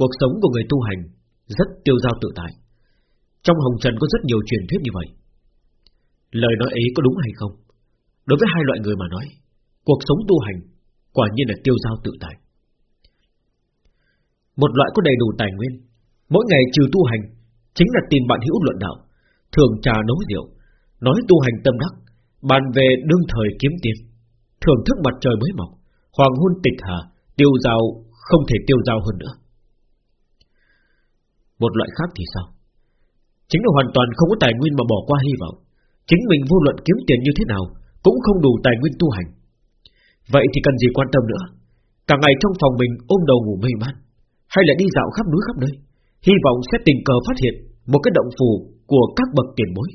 Cuộc sống của người tu hành Rất tiêu dao tự tại. Trong hồng trần có rất nhiều truyền thuyết như vậy. Lời nói ấy có đúng hay không? Đối với hai loại người mà nói, Cuộc sống tu hành Quả nhiên là tiêu dao tự tại. Một loại có đầy đủ tài nguyên, Mỗi ngày trừ tu hành, Chính là tìm bạn hữu luận đạo, Thường trà nấu rượu, Nói tu hành tâm đắc, Bàn về đương thời kiếm tiền, Thưởng thức mặt trời mới mọc, Hoàng hôn tịch hà, Tiêu dao không thể tiêu dao hơn nữa. Một loại khác thì sao? Chính là hoàn toàn không có tài nguyên mà bỏ qua hy vọng. Chính mình vô luận kiếm tiền như thế nào Cũng không đủ tài nguyên tu hành. Vậy thì cần gì quan tâm nữa? Cả ngày trong phòng mình ôm đầu ngủ mê man, Hay là đi dạo khắp núi khắp nơi? Hy vọng sẽ tình cờ phát hiện Một cái động phù của các bậc tiền bối,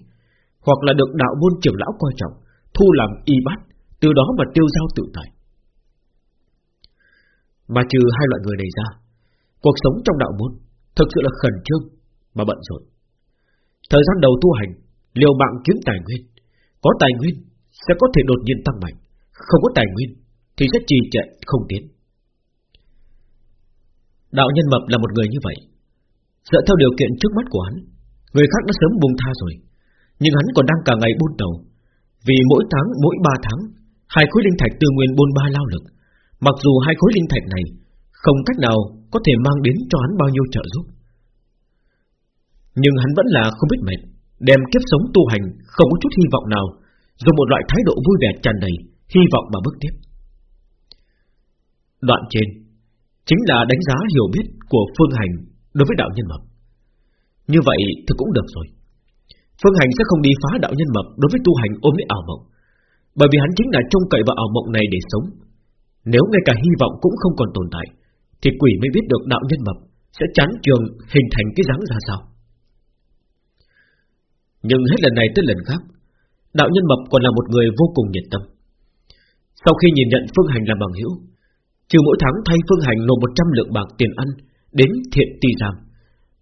Hoặc là được đạo môn trưởng lão coi trọng, Thu làm y bát, Từ đó mà tiêu giao tự tại. Mà trừ hai loại người này ra, Cuộc sống trong đạo môn Thực sự là khẩn trương Mà bận rộn. Thời gian đầu tu hành Liều mạng kiếm tài nguyên. Có tài nguyên sẽ có thể đột nhiên tăng mạnh. Không có tài nguyên Thì sẽ trì trệ không tiến. Đạo nhân mập là một người như vậy. Dựa theo điều kiện trước mắt của hắn Người khác đã sớm buông tha rồi. Nhưng hắn còn đang cả ngày buôn đầu Vì mỗi tháng, mỗi ba tháng Hai khối linh thạch tư nguyên buôn ba lao lực. Mặc dù hai khối linh thạch này Không cách nào có thể mang đến cho hắn bao nhiêu trợ giúp. Nhưng hắn vẫn là không biết mệt, Đem kiếp sống tu hành Không có chút hy vọng nào, Dùng một loại thái độ vui vẻ tràn đầy, Hy vọng mà bước tiếp. Đoạn trên Chính là đánh giá hiểu biết của Phương Hành Đối với đạo nhân mập. Như vậy thì cũng được rồi. Phương Hành sẽ không đi phá đạo nhân mập Đối với tu hành ôm lấy ảo mộng, Bởi vì hắn chính là trông cậy vào ảo mộng này để sống. Nếu ngay cả hy vọng cũng không còn tồn tại thì quỷ mới biết được đạo nhân mập Sẽ chán trường hình thành cái dáng ra sao. Nhưng hết lần này tới lần khác, Đạo nhân mập còn là một người vô cùng nhiệt tâm. Sau khi nhìn nhận Phương Hành làm bằng hữu, Trừ mỗi tháng thay Phương Hành nộp 100 lượng bạc tiền ăn Đến thiện ti giam,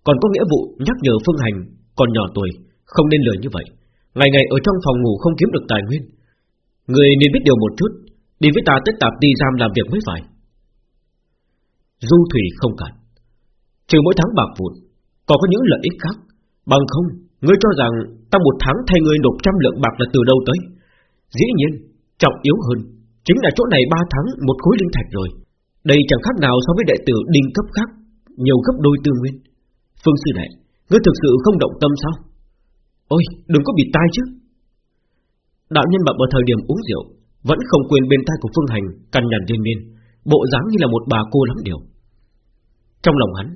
Còn có nghĩa vụ nhắc nhở Phương Hành Còn nhỏ tuổi, không nên lời như vậy. Ngày ngày ở trong phòng ngủ không kiếm được tài nguyên, Người nên biết điều một chút, Đi với ta tới tạp ti giam làm việc mới phải. Du thủy không cần. Trừ mỗi tháng bạc vụn, Còn có những lợi ích khác. Bằng không, Ngươi cho rằng ta một tháng thay ngươi nộp trăm lượng bạc là từ đâu tới? Dĩ nhiên, Trọng yếu hơn, Chính là chỗ này ba tháng một khối linh thạch rồi. Đây chẳng khác nào so với đệ tử đinh cấp khác, Nhiều gấp đôi tư nguyên. Phương sư đệ, Ngươi thực sự không động tâm sao? Ôi, đừng có bị tai chứ. Đạo nhân bập ở thời điểm uống rượu, Vẫn không quên bên tai của Phương Hành Cằn nhằn liên miên. Bộ dáng như là một bà cô lắm điều Trong lòng hắn,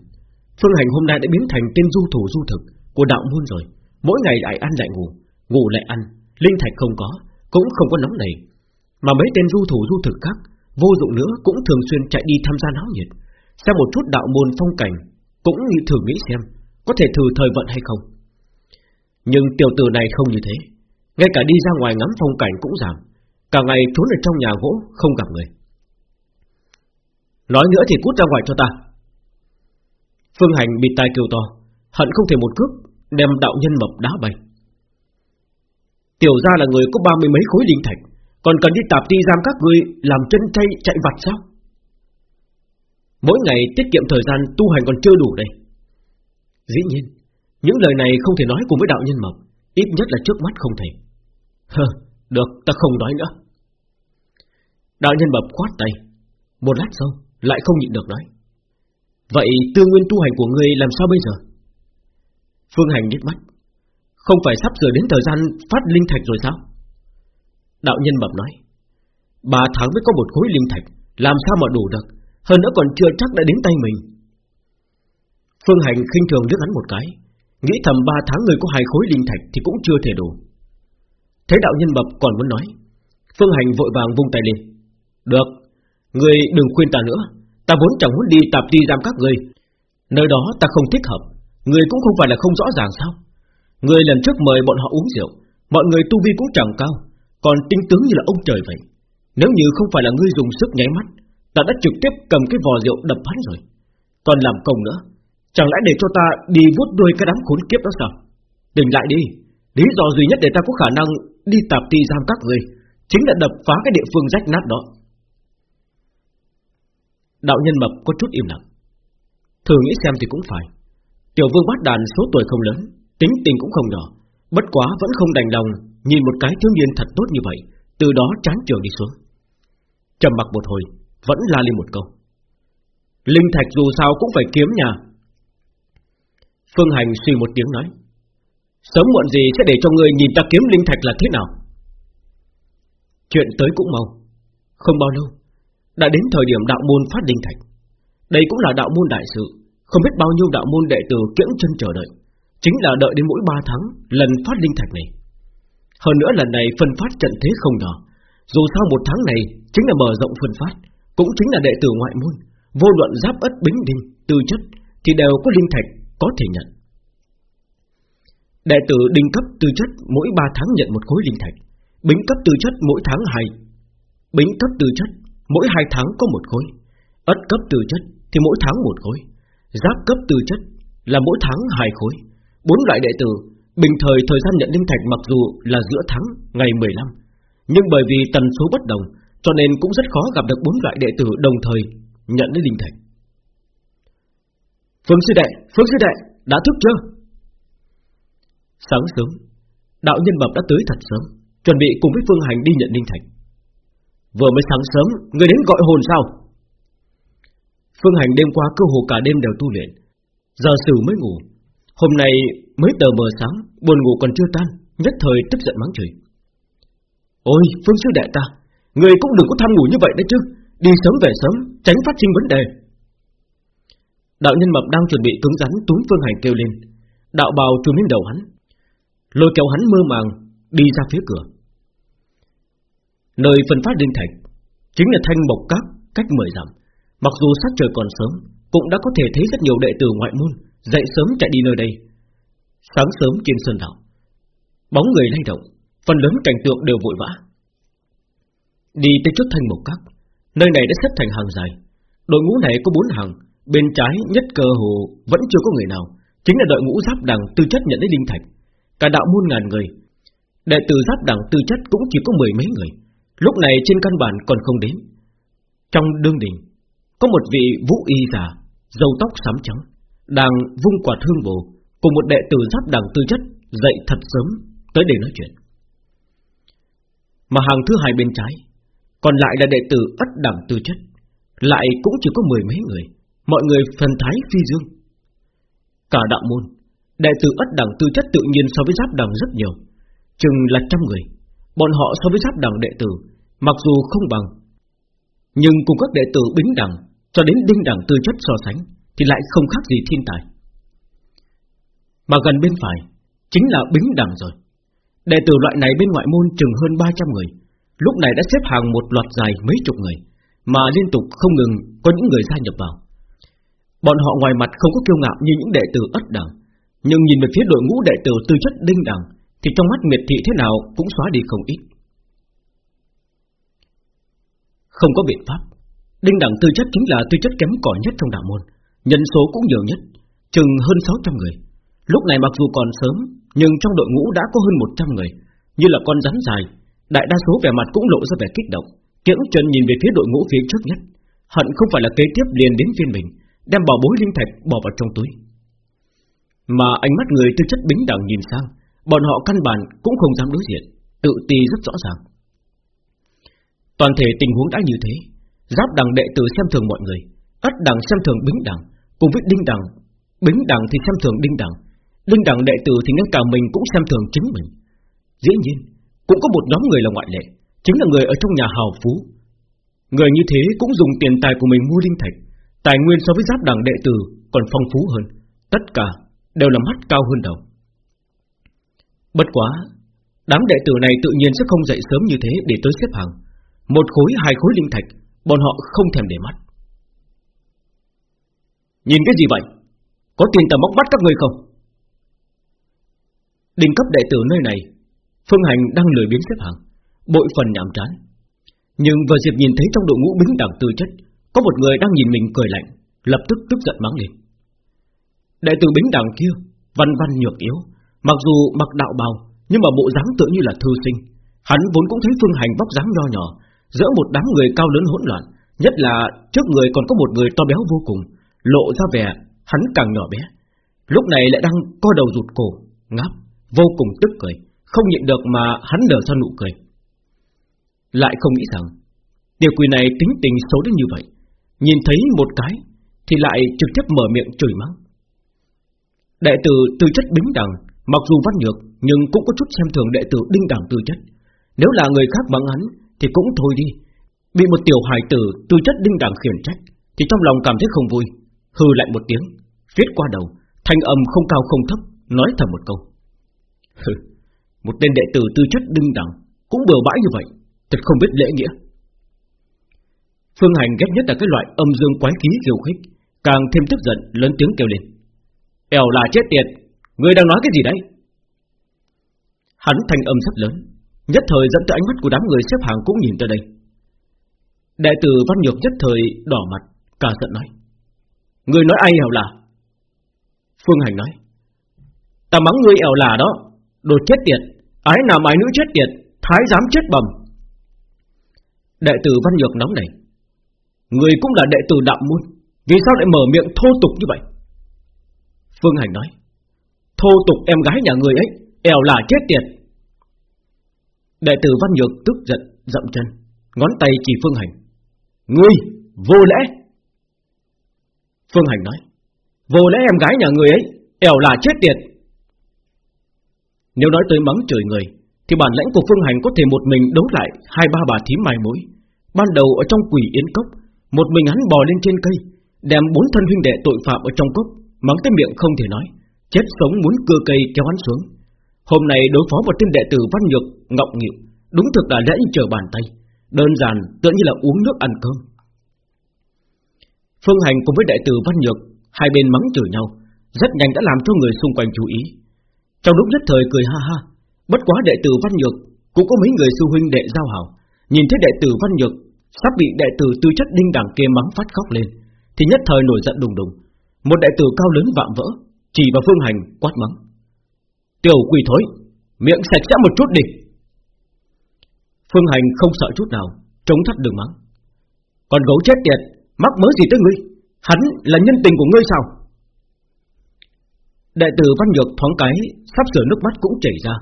Phương Hành hôm nay đã biến thành tên du thủ du thực Của đạo môn rồi. Mỗi ngày lại ăn lại ngủ Ngủ lại ăn, Linh thạch không có, Cũng không có nóng này. Mà mấy tên du thủ du thực khác, Vô dụng nữa cũng thường xuyên chạy đi tham gia náo nhiệt. Xem một chút đạo môn phong cảnh, Cũng như thử nghĩ xem, Có thể thử thời vận hay không. Nhưng tiểu tử này không như thế. Ngay cả đi ra ngoài ngắm phong cảnh cũng giảm. Cả ngày trốn ở trong nhà gỗ, Không gặp người. Nói nữa thì cút ra ngoài cho ta. Phương Hành bị tai kêu to Hận không thể một cước Đem đạo nhân mập đá bay. Tiểu ra là người có ba mươi mấy khối linh thạch Còn cần đi tạp ti giam các ngươi Làm chân chay chạy vặt sao? Mỗi ngày tiết kiệm thời gian Tu hành còn chưa đủ đây. Dĩ nhiên Những lời này không thể nói cùng với đạo nhân mập Ít nhất là trước mắt không thể. Hơ, được ta không nói nữa. Đạo nhân mập khoát tay. Một lát sau lại không nhịn được nói. Vậy tư nguyên tu hành của ngươi làm sao bây giờ? Phương Hành nhếch mắt. Không phải sắp sửa đến thời gian phát linh thạch rồi sao? Đạo nhân bẩm nói. Ba tháng mới có một khối linh thạch, Làm sao mà đủ được? Hơn nữa còn chưa chắc đã đến tay mình. Phương Hành khinh thường liếc hắn một cái. Nghĩ thầm ba tháng người có hai khối linh thạch Thì cũng chưa thể đủ. Thấy đạo nhân bập còn muốn nói. Phương Hành vội vàng vung tay lên. Được, Người đừng khuyên ta nữa. Ta vốn chẳng muốn đi tạp ti giam các người Nơi đó ta không thích hợp. Người cũng không phải là không rõ ràng sao? Người lần trước mời bọn họ uống rượu, Mọi người tu vi cũng chẳng cao, Còn tinh tướng như là ông trời vậy. Nếu như không phải là ngươi dùng sức nháy mắt, Ta đã trực tiếp cầm cái vò rượu đập hắn rồi. Còn làm công nữa, Chẳng lẽ để cho ta đi vuốt đuôi cái đám khốn kiếp đó sao? Đừng lại đi, Lý do duy nhất để ta có khả năng Đi tạp ti giam các người Chính là đập phá cái địa phương rách nát đó. Đạo nhân mập có chút im lặng. Thử nghĩ xem thì cũng phải. Tiểu vương bát đàn số tuổi không lớn, Tính tình cũng không nhỏ, Bất quá vẫn không đành lòng Nhìn một cái thiếu niên thật tốt như vậy, Từ đó chán trường đi xuống. Trầm mặc một hồi, Vẫn la lên một câu. Linh thạch dù sao cũng phải kiếm nhà. Phương Hành suy một tiếng nói. Sớm muộn gì sẽ để cho người nhìn ta kiếm linh thạch là thế nào? Chuyện tới cũng mau. Không bao lâu đã đến thời điểm đạo môn phát linh thạch. Đây cũng là đạo môn đại sự. Không biết bao nhiêu đạo môn đệ tử kiễng chân chờ đợi. Chính là đợi đến mỗi 3 tháng Lần phát linh thạch này. Hơn nữa lần này phân phát trận thế không nhỏ Dù sao một tháng này Chính là mở rộng phân phát Cũng chính là đệ tử ngoại môn. Vô luận giáp ất bính đinh, tư chất Thì đều có linh thạch có thể nhận. Đệ tử đinh cấp tư chất mỗi 3 tháng nhận một khối linh thạch. Bính cấp tư chất mỗi tháng 2 Bính cấp tư chất mỗi hai tháng có một khối Ất cấp từ chất thì mỗi tháng một khối Giáp cấp từ chất là mỗi tháng hai khối Bốn loại đệ tử Bình thời thời gian nhận linh thạch mặc dù là giữa tháng ngày 15 Nhưng bởi vì tần số bất đồng Cho nên cũng rất khó gặp được bốn loại đệ tử đồng thời nhận lấy linh thạch Phương sư đệ, Phương sư đệ, đã thức chưa? Sáng sớm, đạo nhân bập đã tới thật sớm, chuẩn bị cùng với Phương Hành đi nhận linh thạch. Vừa mới sáng sớm, người đến gọi hồn sao? Phương Hành đêm qua cơ hồ cả đêm đều tu luyện, giờ sử mới ngủ. Hôm nay mới tờ mờ sáng, buồn ngủ còn chưa tan, nhất thời tức giận mắng chửi. Ôi, Phương sư đệ ta, người cũng đừng có tham ngủ như vậy đấy chứ, đi sớm về sớm, tránh phát sinh vấn đề. Đạo nhân mập đang chuẩn bị cứng rắn túm Phương Hành kêu lên, đạo bào trùm lên đầu hắn, lôi kéo hắn mơ màng đi ra phía cửa. Nơi phân phát linh thạch chính là thanh mộc các cách mười dặm. Mặc dù sát trời còn sớm, cũng đã có thể thấy rất nhiều đệ tử ngoại môn dậy sớm chạy đi nơi đây. Sáng sớm trên sơn đạo, bóng người lay động, phần lớn cảnh tượng đều vội vã. Đi tới trước thanh mộc các, nơi này đã xếp thành hàng dài. Đội ngũ này có bốn hàng, bên trái nhất cơ hồ vẫn chưa có người nào, chính là đội ngũ giáp đằng tư chất nhận lấy linh thạch. Cả đạo môn ngàn người Đệ tử giáp đẳng tư chất cũng chỉ có mười mấy người Lúc này trên căn bản còn không đến. Trong đương đình, Có một vị vũ y già Dâu tóc xám trắng, Đang vung quả thương bồ Cùng một đệ tử giáp đẳng tư chất Dậy thật sớm tới để nói chuyện. Mà hàng thứ hai bên trái, Còn lại là đệ tử ất đẳng tư chất, Lại cũng chỉ có mười mấy người, Mọi người phần thái phi dương. Cả đạo môn, Đệ tử ất đẳng tư chất tự nhiên so với giáp đẳng rất nhiều, Chừng là trăm người Bọn họ so với giáp đẳng đệ tử, Mặc dù không bằng, Nhưng cùng các đệ tử bính đẳng Cho đến đinh đẳng tư chất so sánh Thì lại không khác gì thiên tài. Mà gần bên phải Chính là bính đẳng rồi. Đệ tử loại này bên ngoại môn chừng hơn 300 người, Lúc này đã xếp hàng một loạt dài mấy chục người Mà liên tục không ngừng Có những người gia nhập vào. Bọn họ ngoài mặt không có kiêu ngạo như những đệ tử ất đẳng, nhưng nhìn về phía đội ngũ đệ tử tư chất đinh đẳng thì trong mắt miệt thị thế nào cũng xóa đi không ít. Không có biện pháp. Đinh đẳng tư chất chính là tư chất kém cỏi nhất trong đạo môn, Nhân số cũng nhiều nhất, Chừng hơn 600 người. Lúc này mặc dù còn sớm, Nhưng trong đội ngũ đã có hơn 100 người, Như là con rắn dài. Đại đa số vẻ mặt cũng lộ ra vẻ kích động, Kiễng chân nhìn về phía đội ngũ phía trước nhất. Hận không phải là kế tiếp liền đến phiên mình, Đem bảo bối linh thạch bỏ vào trong túi. Mà ánh mắt người tư chất bính đẳng nhìn sang Bọn họ căn bản cũng không dám đối diện, Tự ti rất rõ ràng. Toàn thể tình huống đã như thế, Giáp đẳng đệ tử xem thường mọi người Ất đẳng xem thường bính đẳng Cùng với đinh đẳng Bính đẳng thì xem thường đinh đẳng Đinh đẳng đệ tử thì ngay cả mình cũng xem thường chính mình. Dĩ nhiên, Cũng có một nhóm người là ngoại lệ, Chính là người ở trong nhà hào phú. Người như thế cũng dùng tiền tài của mình mua linh thạch, Tài nguyên so với giáp đẳng đệ tử Còn phong phú hơn, Tất cả đều là mắt cao hơn đầu. Bất quá, đám đệ tử này tự nhiên sẽ không dậy sớm như thế để tới xếp hàng. Một khối hai khối linh thạch, bọn họ không thèm để mắt. Nhìn cái gì vậy? Có tiền tầm móc bắt các người không? Đỉnh cấp đệ tử nơi này, Phương Hành đang lười biến xếp hàng, bội phần nhảm chán. Nhưng vừa dịp nhìn thấy trong đội ngũ bính đẳng tư chất, có một người đang nhìn mình cười lạnh, lập tức tức giận mắng lên. Đệ tử bính đẳng kia Văn văn nhược yếu Mặc dù mặc đạo bào, Nhưng mà bộ dáng tựa như là thư sinh. Hắn vốn cũng thấy phương hành vóc dáng nho nhỏ, Giữa một đám người cao lớn hỗn loạn, Nhất là trước người còn có một người to béo vô cùng, Lộ ra vẻ Hắn càng nhỏ bé. Lúc này lại đang co đầu rụt cổ, Ngáp, Vô cùng tức cười, Không nhịn được mà hắn nở ra nụ cười. Lại không nghĩ rằng Tiểu quỷ này tính tình xấu đến như vậy, Nhìn thấy một cái Thì lại trực tiếp mở miệng chửi mắng. Đệ tử tư chất bính đẳng Mặc dù văn nhược, Nhưng cũng có chút xem thường đệ tử đinh đẳng tư chất. Nếu là người khác bằng hắn, Thì cũng thôi đi. Bị một tiểu hài tử tư chất đinh đẳng khiển trách, Thì trong lòng cảm thấy không vui. Hừ lại một tiếng, Viết qua đầu, Thanh âm không cao không thấp, Nói thầm một câu. Hừ, Một tên đệ tử tư chất đinh đẳng Cũng bừa bãi như vậy, Thật không biết lễ nghĩa. Phương Hành ghét nhất là cái loại âm dương quái khí kiều khích, Càng thêm tức giận, lớn tiếng kêu lên. Ẻo là chết tiệt Người đang nói cái gì đấy? Hắn thanh âm rất lớn, Nhất thời dẫn tới ánh mắt của đám người xếp hàng cũng nhìn tới đây. Đại tử Văn Nhược nhất thời đỏ mặt, Cả giận nói, Người nói ai ẻo là? Phương Hành nói, Ta mắng người ẻo là đó, Đồ chết tiệt, Ái nào ái nữ chết tiệt, Thái dám chết bầm. Đại tử Văn Nhược nóng này Người cũng là đệ tử đạo môn, Vì sao lại mở miệng thô tục như vậy? Phương Hành nói Thô tục em gái nhà người ấy Ẻo là chết tiệt. Đệ tử Văn Nhược tức giận, Dậm chân, Ngón tay chỉ Phương Hành. Ngươi, vô lẽ Phương Hành nói, Vô lẽ em gái nhà người ấy Ẻo là chết tiệt. Nếu nói tới mắng trời người, Thì bản lãnh của Phương Hành có thể một mình đấu lại Hai ba bà thím mai mối. Ban đầu ở trong quỷ yến cốc, Một mình hắn bò lên trên cây, Đem bốn thân huynh đệ tội phạm ở trong cốc, Mắng tới miệng không thể nói. Chết sống muốn cưa cây kéo hắn xuống. Hôm nay đối phó một tên đệ tử văn nhược Ngọc nghịu Đúng thực là lẽ chờ bàn tay, Đơn giản tựa như là uống nước ăn cơm. Phương Hành cùng với đệ tử văn nhược, Hai bên mắng chửi nhau, Rất nhanh đã làm cho người xung quanh chú ý. Trong lúc nhất thời cười ha ha, Bất quá đệ tử văn nhược Cũng có mấy người sư huynh đệ giao hảo, Nhìn thấy đệ tử văn nhược Sắp bị đệ tử tư chất đinh đẳng kia mắng phát khóc lên, Thì nhất thời nổi giận đùng đùng. Một đệ tử cao lớn vạm vỡ chỉ vào Phương Hành quát mắng. Tiểu quỷ thối, Miệng sạch sẽ một chút đi. Phương Hành không sợ chút nào Chống thắt đường mắng. Còn gấu chết tiệt, Mắc mớ gì tới ngươi? Hắn là nhân tình của ngươi sao? Đại tử Văn Nhược thoáng cái, Sắp sửa nước mắt cũng chảy ra,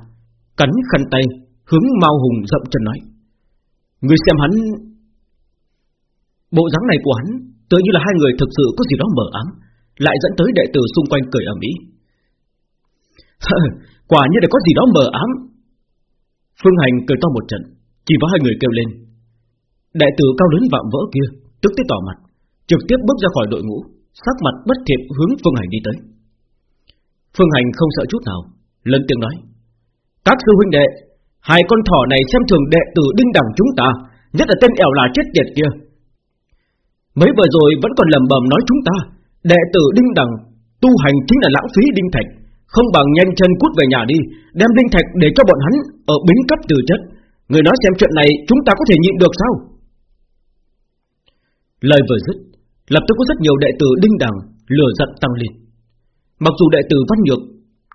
Cắn khăn tay, Hướng Mao Hùng rậm chân nói. Ngươi xem hắn, Bộ dáng này của hắn Tự như là hai người thực sự có gì đó mở ám. Lại dẫn tới đệ tử xung quanh cười ầm ĩ. Quả như là có gì đó mờ ám. Phương Hành cười to một trận, Chỉ vào hai người kêu lên. Đệ tử cao lớn vạm vỡ kia, Tức tới tỏ mặt, Trực tiếp bước ra khỏi đội ngũ, Sắc mặt bất thiện hướng Phương Hành đi tới. Phương Hành không sợ chút nào, Lớn tiếng nói, Các sư huynh đệ, Hai con thỏ này xem thường đệ tử đinh đẳng chúng ta, Nhất là tên ẻo là chết tiệt kia. Mấy vừa rồi vẫn còn lầm bầm nói chúng ta Đệ tử đinh đẳng Tu hành chính là lãng phí đinh thạch. Không bằng nhanh chân cút về nhà đi, Đem đinh thạch để cho bọn hắn Ở bính cấp từ chất. Người nói xem chuyện này chúng ta có thể nhịn được sao? Lời vừa dứt, Lập tức có rất nhiều đệ tử đinh đẳng Lửa giận tăng lên. Mặc dù đệ tử văn nhược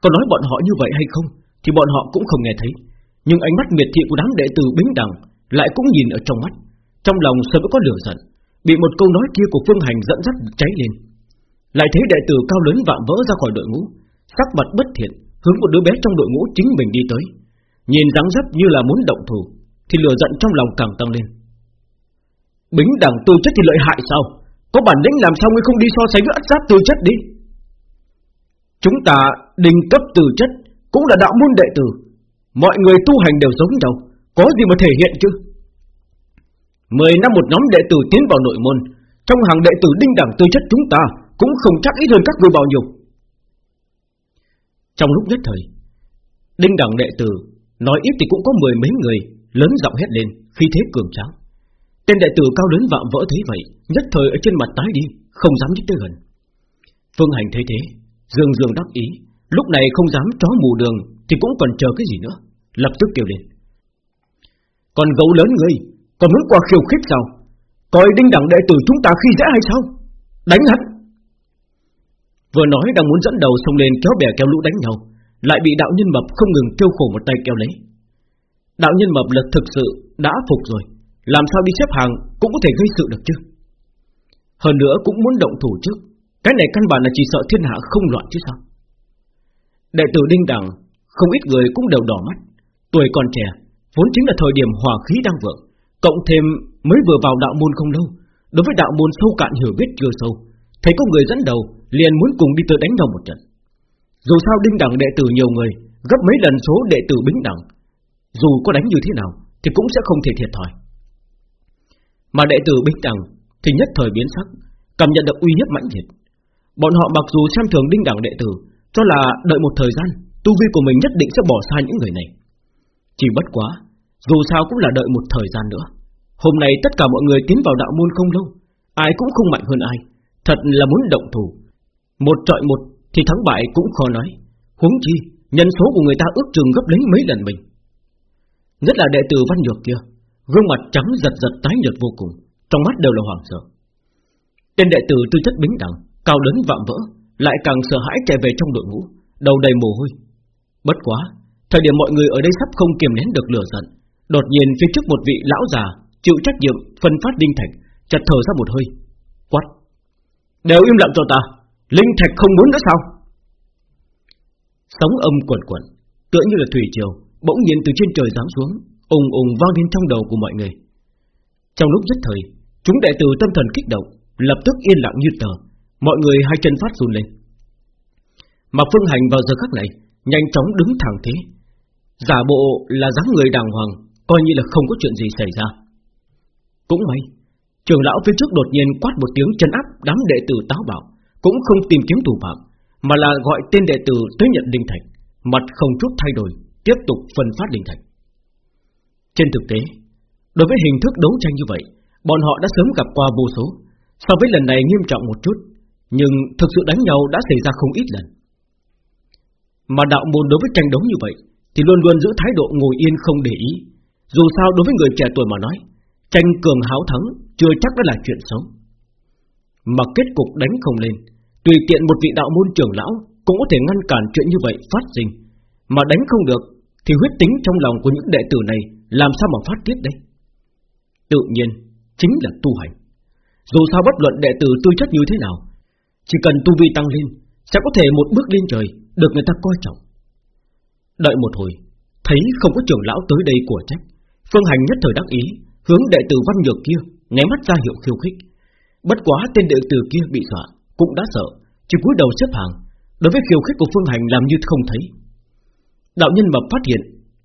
Có nói bọn họ như vậy hay không Thì bọn họ cũng không nghe thấy. Nhưng ánh mắt miệt thị của đám đệ tử bính đẳng Lại cũng nhìn ở trong mắt. Trong lòng sớm có lửa giận, Bị một câu nói kia của Phương Hành dẫn dắt cháy lên. Lại thấy đệ tử cao lớn vạm vỡ ra khỏi đội ngũ, Sắc mặt bất thiện, Hướng một đứa bé trong đội ngũ chính mình đi tới. Nhìn dáng dấp như là muốn động thủ, Thì lửa giận trong lòng càng tăng lên. Bính đẳng tư chất thì lợi hại sao? Có bản lĩnh làm sao ngươi không đi so sánh với ất giáp tư chất đi? Chúng ta đình cấp tư chất Cũng là đạo môn đệ tử. Mọi người tu hành đều giống nhau, Có gì mà thể hiện chứ? Mười năm một nhóm đệ tử tiến vào nội môn, Trong hàng đệ tử đinh đẳng tư chất chúng ta cũng không chắc ít hơn các ngươi bao nhiêu. Trong lúc nhất thời, Đinh đẳng đệ tử Nói ít thì cũng có mười mấy người Lớn giọng hét lên khi thế cường tráng. Tên đệ tử cao lớn vạm vỡ thấy vậy, Nhất thời ở trên mặt tái đi, Không dám nhích tới gần. Phương Hành thấy thế, Dương Dương đắc ý, Lúc này không dám chó mù đường Thì cũng còn chờ cái gì nữa, Lập tức kêu lên. Còn gấu lớn ngươi, Còn muốn qua khiêu khích sao? Coi đinh đẳng đệ tử chúng ta khi dễ hay sao? Đánh hắn! Vừa nói đang muốn dẫn đầu xông lên kéo bè kéo lũ đánh nhau, Lại bị đạo nhân mập không ngừng kêu khổ một tay kéo lấy. Đạo nhân mập lực thực sự đã phục rồi, làm sao đi xếp hàng Cũng có thể gây sự được chứ? Hơn nữa cũng muốn động thủ trước Cái này căn bản là chỉ sợ thiên hạ không loạn chứ sao? Đệ tử Đinh Đằng, Không ít người cũng đều đỏ mắt, Tuổi còn trẻ, Vốn chính là thời điểm hòa khí đang vượng, Cộng thêm mới vừa vào đạo môn không lâu, Đối với đạo môn sâu cạn hiểu biết chưa sâu Thấy có người dẫn đầu Liền muốn cùng đi tới đánh nhau một trận. Dù sao Đinh đẳng đệ tử nhiều người Gấp mấy lần số đệ tử Bính đẳng, Dù có đánh như thế nào Thì cũng sẽ không thể thiệt thòi. Mà đệ tử Bính đẳng Thì nhất thời biến sắc Cảm nhận được uy hiếp mãnh liệt. Bọn họ mặc dù xem thường Đinh đẳng đệ tử Cho là đợi một thời gian Tu vi của mình nhất định sẽ bỏ xa những người này. Chỉ bất quá Dù sao cũng là đợi một thời gian nữa. Hôm nay tất cả mọi người tiến vào đạo môn không lâu Ai cũng không mạnh hơn ai. Thật là muốn động thủ. Một trọi một thì thắng bại cũng khó nói. Huống chi, Nhân số của người ta ước chừng gấp lấy mấy lần mình. Nhất là đệ tử văn nhược kia, Gương mặt trắng giật giật tái nhợt vô cùng, Trong mắt đều là hoảng sợ. Tên đệ tử tư chất bính đẳng, Cao lớn vạm vỡ, Lại càng sợ hãi chạy về trong đội ngũ, Đầu đầy mồ hôi. Bất quá, Thời điểm mọi người ở đây sắp không kiềm nén được lửa giận, Đột nhiên phía trước một vị lão già Chịu trách nhiệm phân phát đinh thạch Chặt thở ra một hơi. Quát. Đều im lặng cho ta. Linh thạch không muốn nữa sao? Sóng âm quẩn quẩn Tựa như là thủy triều, Bỗng nhiên từ trên trời giáng xuống, ùng ùng vang lên trong đầu của mọi người. Trong lúc nhất thời, Chúng đệ tử tâm thần kích động, Lập tức yên lặng như tờ. Mọi người hai chân phát run lên. Mà phương hành vào giờ khắc này, Nhanh chóng đứng thẳng thế. Giả bộ là dáng người đàng hoàng, Coi như là không có chuyện gì xảy ra. Cũng may Trường lão phía trước đột nhiên quát một tiếng chân áp, Đám đệ tử táo bạo, Cũng không tìm kiếm thủ phạm, Mà là gọi tên đệ tử tới nhận linh thạch Mặt không chút thay đổi, Tiếp tục phân phát linh thạch Trên thực tế, Đối với hình thức đấu tranh như vậy, Bọn họ đã sớm gặp qua vô số, So với lần này nghiêm trọng một chút, Nhưng thực sự đánh nhau đã xảy ra không ít lần. Mà đạo môn đối với tranh đấu như vậy, Thì luôn luôn giữ thái độ ngồi yên không để ý, Dù sao đối với người trẻ tuổi mà nói Tranh cường háo thắng Chưa chắc đã là chuyện xấu. Mà kết cục đánh không lên, Tùy tiện một vị đạo môn trưởng lão Cũng có thể ngăn cản chuyện như vậy phát sinh. Mà đánh không được, Thì huyết tính trong lòng của những đệ tử này Làm sao mà phát tiết đây? Tự nhiên, chính là tu hành. Dù sao bất luận đệ tử tư chất như thế nào, Chỉ cần tu vi tăng lên, Sẽ có thể một bước lên trời Được người ta coi trọng. Đợi một hồi, Thấy không có trưởng lão tới đây của trách, Phương Hành nhất thời đắc ý Hướng đệ tử văn nhược kia Nháy mắt ra hiệu khiêu khích. Bất quá tên đệ tử kia bị dọa, Cũng đã sợ, Chỉ cúi đầu xếp hàng. Đối với khiêu khích của Phương Hành làm như không thấy. Đạo nhân mập phát hiện,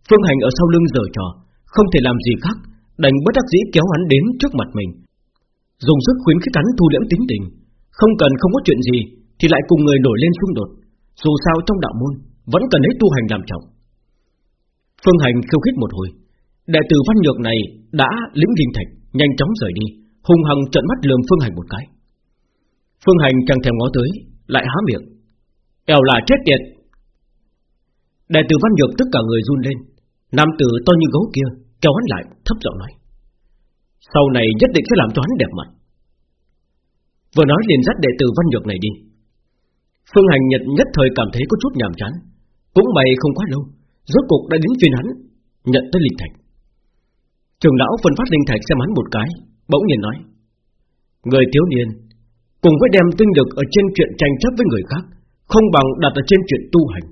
Phương Hành ở sau lưng giở trò, Không thể làm gì khác, Đành bất đắc dĩ kéo hắn đến trước mặt mình. Dùng sức khuyến khích hắn thu liễm tính tình. Không cần không có chuyện gì, Thì lại cùng người nổi lên xung đột. Dù sao trong đạo môn, Vẫn cần lấy tu hành làm trọng. Phương Hành khiêu khích một hồi Đệ tử văn nhược này đã lĩnh linh thạch, Nhanh chóng rời đi, Hung hăng trợn mắt lườm Phương Hành một cái. Phương Hành chẳng thèm ngó tới, Lại há miệng. Eo là chết tiệt! Đệ tử văn nhược tất cả người run lên, Nam tử to như gấu kia, Kéo hắn lại, thấp giọng nói. Sau này nhất định sẽ làm cho hắn đẹp mặt. Vừa nói liền dắt đệ tử văn nhược này đi. Phương Hành Nhật nhất thời cảm thấy có chút nhàm chán, Cũng mày không quá lâu, Rốt cuộc đã đến phiên hắn, Nhận tới linh thạch. Trường lão phân phát linh thạch xem hắn một cái, Bỗng nhiên nói, Người thiếu niên, Cùng với đem tinh lực ở trên chuyện tranh chấp với người khác, Không bằng đặt ở trên chuyện tu hành.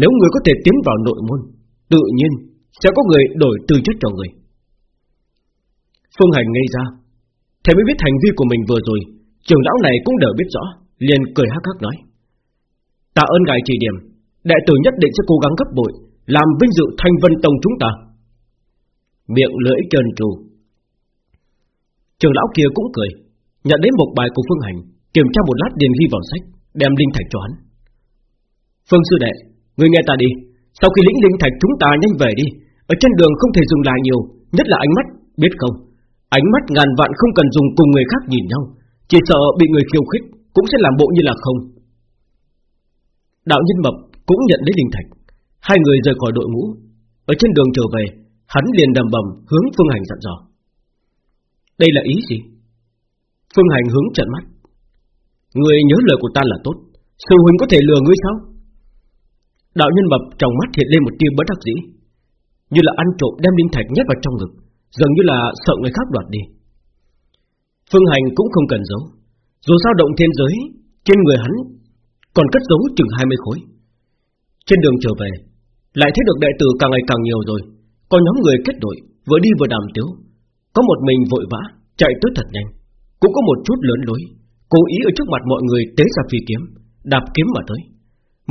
Nếu người có thể tiến vào nội môn, Tự nhiên sẽ có người đổi tư chất cho người. Phương Hành ngây ra, Thầy mới biết hành vi của mình vừa rồi, Trường lão này cũng đều biết rõ, Liền cười hắc hắc nói, Tạ ơn ngài chỉ điểm, Đệ tử nhất định sẽ cố gắng gấp bội, Làm vinh dự thanh vân tông chúng ta. Miệng lưỡi trơn tru. Trường lão kia cũng cười, Nhận đến một bài của Phương Hành, Kiểm tra một lát điền ghi vào sách, Đem linh thạch cho hắn. Phương sư đệ, Người nghe ta đi, Sau khi lĩnh linh thạch chúng ta nhanh về đi, Ở trên đường không thể dùng lại nhiều, Nhất là ánh mắt, Biết không? Ánh mắt ngàn vạn không cần dùng cùng người khác nhìn nhau, Chỉ sợ bị người khiêu khích Cũng sẽ làm bộ như là không. Đạo nhân mập cũng nhận lấy linh thạch, Hai người rời khỏi đội ngũ, Ở trên đường trở về Hắn liền đầm bầm hướng Phương Hành dặn dò. Đây là ý gì? Phương Hành hướng trận mắt. Người nhớ lời của ta là tốt. Sư huynh có thể lừa ngươi sao? Đạo nhân mập trong mắt hiện lên một tia bất đắc dĩ. Như là ăn trộm đem linh thạch nhét vào trong ngực, Dường như là sợ người khác đoạt đi. Phương Hành cũng không cần giấu. Dù sao động thiên giới, Trên người hắn Còn cất giấu chừng 20 khối. Trên đường trở về, Lại thấy được đệ tử càng ngày càng nhiều rồi. Có nhóm người kết đội, Vừa đi vừa đàm tiếu. Có một mình vội vã, Chạy tới thật nhanh. Cũng có một chút lớn lối, Cố ý ở trước mặt mọi người tế ra phi kiếm, Đạp kiếm mà tới.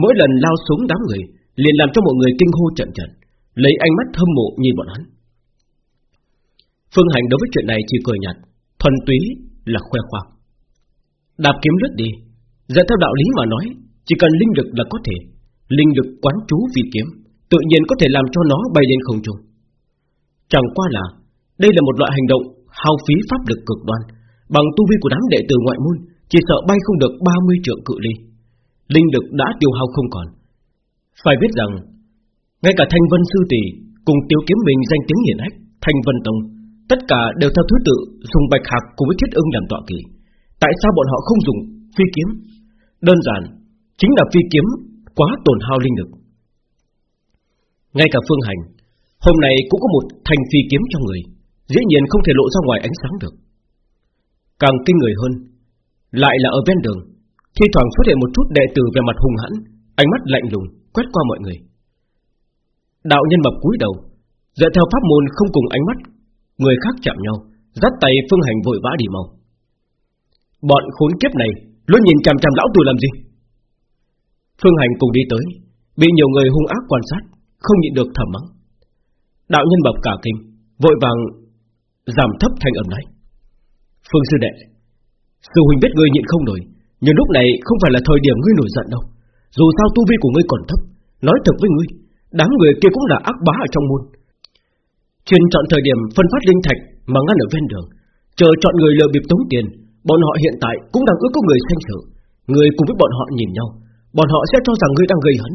Mỗi lần lao xuống đám người, Liền làm cho mọi người kinh hô trận trận, Lấy ánh mắt hâm mộ nhìn bọn hắn. Phương Hành đối với chuyện này chỉ cười nhạt, Thuần túy là khoe khoang. Đạp kiếm lướt đi Dẫn theo đạo lý mà nói, Chỉ cần linh lực là có thể. Linh lực quán trú phi kiếm, Tự nhiên có thể làm cho nó bay lên không trung. Chẳng qua là Đây là một loại hành động hao phí pháp lực cực đoan. Bằng tu vi của đám đệ tử ngoại môn, Chỉ sợ bay không được 30 trượng cự ly. Linh lực đã tiêu hao không còn. Phải biết rằng, Ngay cả Thanh Vân Sư Tỷ Cùng tiêu kiếm mình danh tiếng hiển hách, Thanh Vân Tông, Tất cả đều theo thứ tự dùng bạch hạc cùng với thiết ưng làm tọa kỳ Tại sao bọn họ không dùng phi kiếm? Đơn giản, Chính là phi kiếm quá tổn hao linh lực. Ngay cả phương hành Hôm nay cũng có một thanh phi kiếm trong người, Dĩ nhiên không thể lộ ra ngoài ánh sáng được. Càng kinh người hơn, Lại là ở ven đường khi thoảng xuất hiện một chút đệ tử về mặt hung hãn, Ánh mắt lạnh lùng, quét qua mọi người. Đạo nhân mập cúi đầu, Dựa theo pháp môn không cùng ánh mắt, Người khác chạm nhau, Dắt tay phương hành vội vã đi mau. Bọn khốn kiếp này, Luôn nhìn chằm chằm lão tử làm gì? Phương hành cùng đi tới, Bị nhiều người hung ác quan sát, Không nhịn được thầm mắng. Đạo nhân bập cả kinh, Vội vàng giảm thấp thanh âm nói, Phương sư đệ, Sư huynh biết ngươi nhịn không nổi, Nhưng lúc này không phải là thời điểm ngươi nổi giận đâu. Dù sao tu vi của ngươi còn thấp, Nói thật với ngươi, Đám người kia cũng là ác bá ở trong môn. Chuyên chọn thời điểm phân phát linh thạch Mà ngăn ở ven đường, Chờ chọn người lừa bịp tống tiền, Bọn họ hiện tại cũng đang ước có người sanh sự Người cùng với bọn họ nhìn nhau, Bọn họ sẽ cho rằng ngươi đang gây hấn.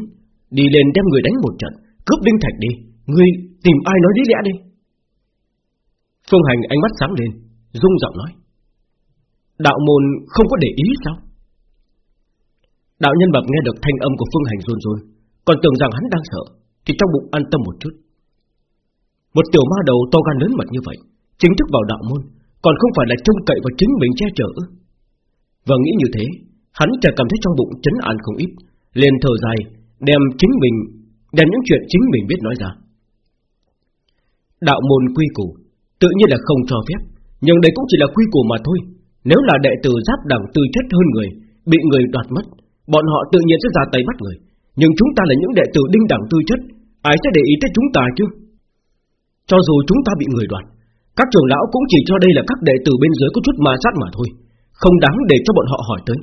Đi lên đem người đánh một trận, Cướp linh thạch đi, Ngươi tìm ai nói lý lẽ đi. Phương Hành ánh mắt sáng lên, rung giọng nói. Đạo môn không có để ý sao? Đạo nhân bập nghe được thanh âm của Phương Hành run run, Còn tưởng rằng hắn đang sợ, Thì trong bụng an tâm một chút. Một tiểu ma đầu to gan lớn mật như vậy, Chính thức vào đạo môn, Còn không phải là trông cậy vào chính mình che chở. Và nghĩ như thế, Hắn chợt cảm thấy trong bụng chấn an không ít, liền thở dài, Đem chính mình, Đem những chuyện chính mình biết nói ra. Đạo môn quy củ, Tự nhiên là không cho phép. Nhưng đây cũng chỉ là quy củ mà thôi. Nếu là đệ tử giáp đẳng tư chất hơn người, Bị người đoạt mất, Bọn họ tự nhiên sẽ ra tay bắt người. Nhưng chúng ta là những đệ tử đinh đẳng tư chất, Ai sẽ để ý tới chúng ta chứ? Cho dù chúng ta bị người đoạt, Các trưởng lão cũng chỉ cho đây là các đệ tử bên dưới có chút ma sát mà thôi, Không đáng để cho bọn họ hỏi tới.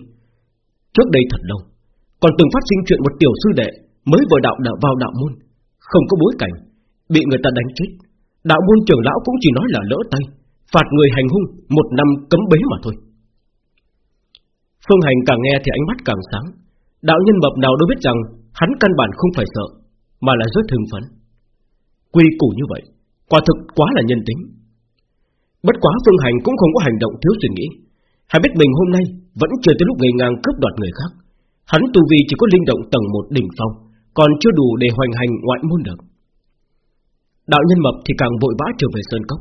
Trước đây thật lâu, Còn từng phát sinh chuyện một tiểu sư đệ Mới vừa đạo đạo vào đạo môn, Không có bối cảnh, Bị người ta đánh chết. Đạo môn trưởng lão cũng chỉ nói là lỡ tay, Phạt người hành hung, Một năm cấm bế mà thôi. Phương Hành càng nghe thì ánh mắt càng sáng. Đạo nhân mập nào đâu biết rằng Hắn căn bản không phải sợ, Mà là rất thương phấn. Quy củ như vậy, Quả thực quá là nhân tính. Bất quá Phương Hành cũng không có hành động thiếu suy nghĩ. Hắn biết mình hôm nay Vẫn chưa tới lúc người ngang cướp đoạt người khác. Hắn tu vi chỉ có linh động tầng một đỉnh phong, Còn chưa đủ để hoành hành ngoại môn được. Đạo nhân mập thì càng vội vã trở về Sơn Cốc.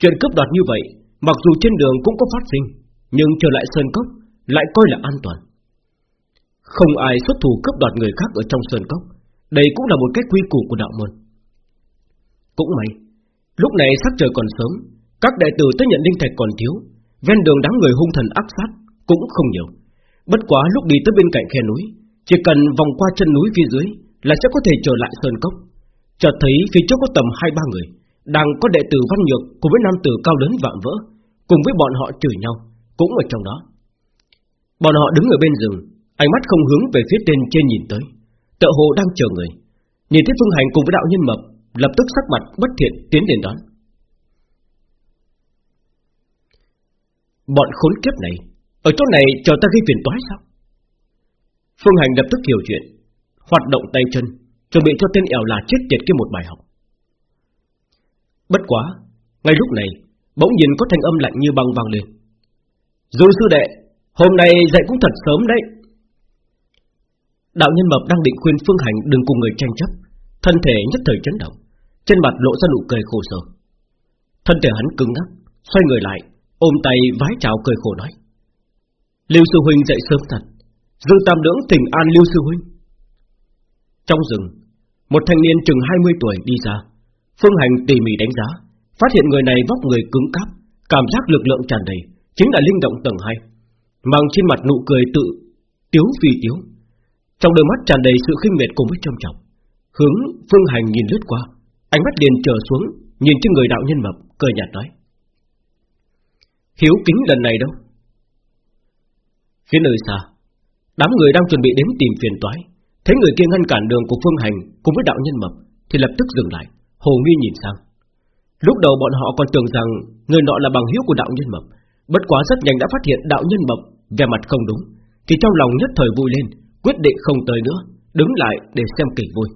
Chuyện cướp đoạt như vậy, Mặc dù trên đường cũng có phát sinh, Nhưng trở lại Sơn Cốc Lại coi là an toàn. Không ai xuất thủ cướp đoạt người khác ở trong Sơn Cốc. Đây cũng là một cách quy củ của đạo môn. Cũng may, Lúc này sắc trời còn sớm, Các đệ tử tới nhận linh thạch còn thiếu, Ven đường đám người hung thần ác sát Cũng không nhiều. Bất quá lúc đi tới bên cạnh khe núi, Chỉ cần vòng qua chân núi phía dưới Là sẽ có thể trở lại Sơn Cốc chợt thấy phía trước có tầm hai ba người đang có đệ tử văn nhược cùng với nam tử cao lớn vạm vỡ, cùng với bọn họ chửi nhau, cũng ở trong đó. Bọn họ đứng ở bên rừng, ánh mắt không hướng về phía tên trên nhìn tới, tựa hồ đang chờ người. Nhìn thấy Phương Hành cùng với đạo nhân mập, lập tức sắc mặt bất thiện tiến đến đón. Bọn khốn kiếp này, ở chỗ này chờ ta gây phiền toái sao? Phương Hành lập tức hiểu chuyện, hoạt động tay chân, chuẩn bị cho tên ẻo là chết tiệt kia một bài học. Bất quá, ngay lúc này, bỗng nhìn có thanh âm lạnh như băng vang lên. Dư sư đệ, hôm nay dậy cũng thật sớm đấy. Đạo nhân mập đang định khuyên Phương Hành đừng cùng người tranh chấp, thân thể nhất thời chấn động, trên mặt lộ ra nụ cười khổ sở. Thân thể hắn cứng ngắc, xoay người lại, ôm tay vái chào cười khổ nói: Lưu Sư Huynh dậy sớm thật Dương Tam Lưỡng thỉnh an Lưu Sư Huynh Trong rừng một thanh niên chừng 20 tuổi đi ra. Phương Hành tỉ mỉ đánh giá. Phát hiện người này vóc người cứng cáp, Cảm giác lực lượng tràn đầy, Chính là linh động tầng 2 Mang trên mặt nụ cười tự Tiếu phi tiếu. Trong đôi mắt tràn đầy sự khinh miệt cùng với trầm trọng. Hướng Phương Hành nhìn lướt qua, Ánh mắt liền trở xuống, Nhìn trên người đạo nhân mập, cười nhạt nói. Hiếu kính lần này đâu? Phía nơi xa, Đám người đang chuẩn bị đến tìm phiền toái. Thấy người kia ngăn cản đường của Phương Hành Cùng với đạo nhân mập, Thì lập tức dừng lại. Hồ nghi nhìn sang. Lúc đầu bọn họ còn tưởng rằng Người nọ là bằng hữu của đạo nhân mập. Bất quá rất nhanh đã phát hiện đạo nhân mập Về mặt không đúng, Thì trong lòng nhất thời vui lên, Quyết định không tới nữa, Đứng lại để xem kịch vui.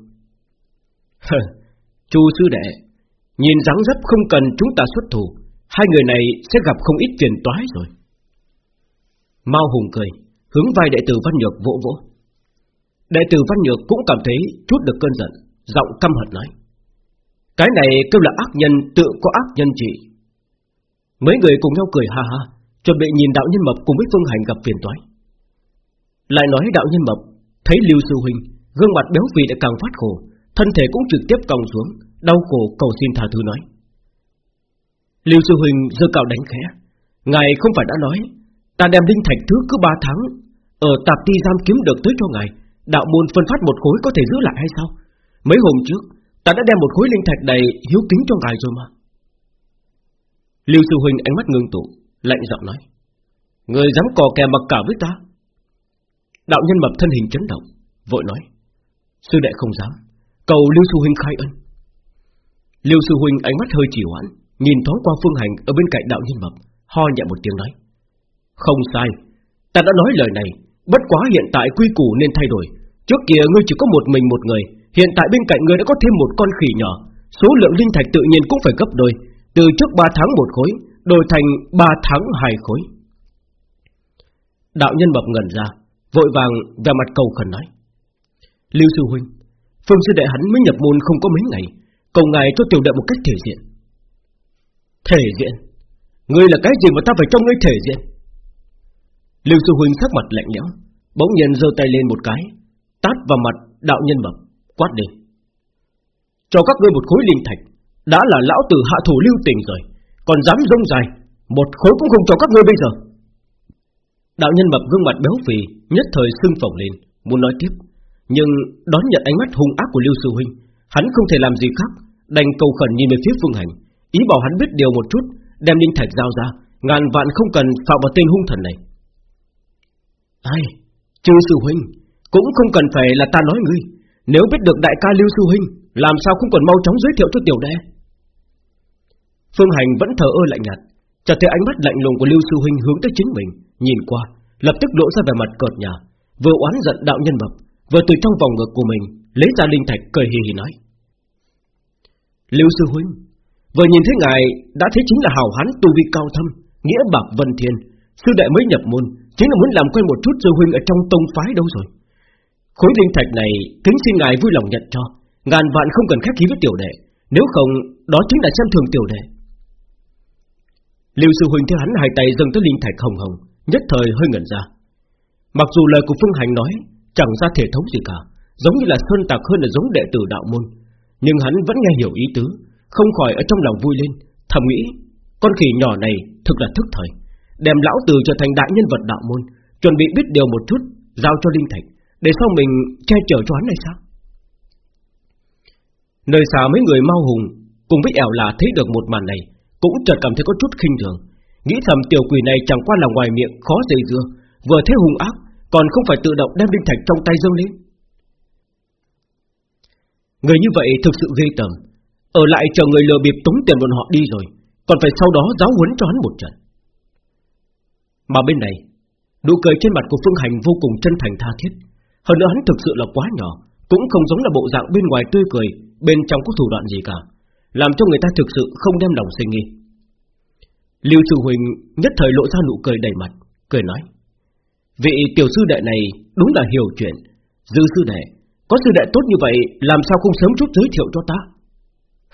Chu sư đệ, Nhìn dáng dấp không cần chúng ta xuất thủ, Hai người này sẽ gặp không ít phiền toái rồi. Mao Hùng cười, Hướng vai đệ tử Văn Nhược vỗ vỗ. Đệ tử Văn Nhược cũng cảm thấy Chút được cơn giận, Giọng căm hận nói. Cái này kêu là ác nhân, tự có ác nhân trị Mấy người cùng nhau cười ha ha, Chuẩn bị nhìn đạo nhân mập cùng với phương hành gặp phiền toái. Lại nói đạo nhân mập, Thấy Lưu Sư Huynh, Gương mặt béo phì đã càng phát khổ, Thân thể cũng trực tiếp còng xuống, Đau khổ cầu xin tha thứ nói. Lưu Sư Huynh giơ cao đánh khẽ, Ngài không phải đã nói, Ta đem linh thạch thứ cứ ba tháng, Ở tạp ti giam kiếm được tới cho ngài Đạo môn phân phát một khối có thể giữ lại hay sao? Mấy hôm trước, Ta đã đem một khối linh thạch đầy hiếu kính cho ngài rồi mà. Lưu Sư Huynh ánh mắt ngưng tụ, Lạnh giọng nói, Người dám cò kè mặc cả với ta? Đạo nhân mập thân hình chấn động, Vội nói, Sư đệ không dám, Cầu Lưu Sư Huynh khai ân. Lưu Sư Huynh ánh mắt hơi chỉ hoãn, Nhìn thoáng qua phương hành ở bên cạnh đạo nhân mập, Ho nhẹ một tiếng nói, Không sai, Ta đã nói lời này Bất quá hiện tại quy củ nên thay đổi. Trước kia ngươi chỉ có một mình một người, Hiện tại bên cạnh ngươi đã có thêm một con khỉ nhỏ. Số lượng linh thạch tự nhiên cũng phải gấp đôi, Từ trước 3 tháng một khối, Đổi thành 3 tháng hai khối. Đạo nhân mập ngẩn ra, Vội vàng ra mặt cầu khẩn nói. Lưu sư huynh, Phương sư đệ hắn mới nhập môn không có mấy ngày, Cầu ngài cho tiểu đệ một cách thể diện. Thể diện? Ngươi là cái gì mà ta phải trong ngươi thể diện? Lưu sư huynh sắc mặt lạnh lẽo, Bỗng nhiên giơ tay lên một cái, Tát vào mặt đạo nhân mập Quát đi. Cho các ngươi một khối linh thạch, Đã là lão tử hạ thủ lưu tình rồi, Còn dám rông dài, Một khối cũng không cho các ngươi bây giờ. Đạo nhân mập gương mặt béo phì, Nhất thời sưng phồng lên, Muốn nói tiếp, Nhưng đón nhận ánh mắt hung ác của Lưu Sư Huynh, Hắn không thể làm gì khác, Đành cầu khẩn nhìn về phía Phương Hành, Ý bảo hắn biết điều một chút, Đem linh thạch giao ra, Ngàn vạn không cần phạm vào tên hung thần này. Ai? Chư Sư Huynh, Cũng không cần phải là ta nói ngươi. Nếu biết được đại ca Lưu Sư Huynh, Làm sao không còn mau chóng giới thiệu cho tiểu đệ? Phương Hành vẫn thờ ơ lạnh nhạt, Chợt thấy ánh mắt lạnh lùng của Lưu Sư Huynh hướng tới chính mình, Nhìn qua, Lập tức lộ ra vẻ mặt cợt nhà Vừa oán giận đạo nhân mập Vừa từ trong vòng ngực của mình, Lấy ra linh thạch cười hì hì nói. Lưu Sư Huynh, Vừa nhìn thấy ngài, đã thấy chính là hào hán tu vi cao thâm, Nghĩa bạc vân thiên Sư đệ mới nhập môn, Chính là muốn làm quen một chút sư huynh ở trong tông phái đâu rồi. Khối linh thạch này, Kính xin ngài vui lòng nhận cho. Ngàn vạn không cần khách khí với tiểu đệ, Nếu không, đó chính là xem thường tiểu đệ. Lưu sư huynh theo hắn hai tay dâng tới linh thạch hồng hồng, Nhất thời hơi ngẩn ra. Mặc dù lời của Phương Hành nói, Chẳng ra thể thống gì cả, Giống như là sơn tạc hơn là giống đệ tử đạo môn, Nhưng hắn vẫn nghe hiểu ý tứ, Không khỏi ở trong lòng vui lên, Thầm nghĩ, Con khỉ nhỏ này thực là thức thời. Đem lão tử trở thành đại nhân vật đạo môn, Chuẩn bị biết điều một chút, Giao cho Linh Thạch, Để sau mình che chở cho hắn này sao? Nơi xa mấy người mau hùng, Cùng với ẻo là thấy được một màn này, Cũng chợt cảm thấy có chút khinh thường. Nghĩ thầm tiểu quỷ này chẳng qua là ngoài miệng, khó dây dưa, Vừa thế hung ác, Còn không phải tự động đem linh thạch trong tay dâng lên. Người như vậy thực sự ghê tởm, Ở lại chờ người lừa bịp tống tiền bọn họ đi rồi, Còn phải sau đó giáo huấn cho hắn một trận. Mà bên này, Nụ cười trên mặt của Phương Hành vô cùng chân thành tha thiết. Hơn nữa hắn thực sự là quá nhỏ, Cũng không giống là bộ dạng bên ngoài tươi cười, Bên trong có thủ đoạn gì cả, Làm cho người ta thực sự không đem lòng suy nghi Lưu Sư Huỳnh nhất thời lộ ra nụ cười đầy mặt, Cười nói, Vị tiểu sư đệ này đúng là hiểu chuyện. Dư sư đệ, Có sư đệ tốt như vậy, Làm sao không sớm chút giới thiệu cho ta?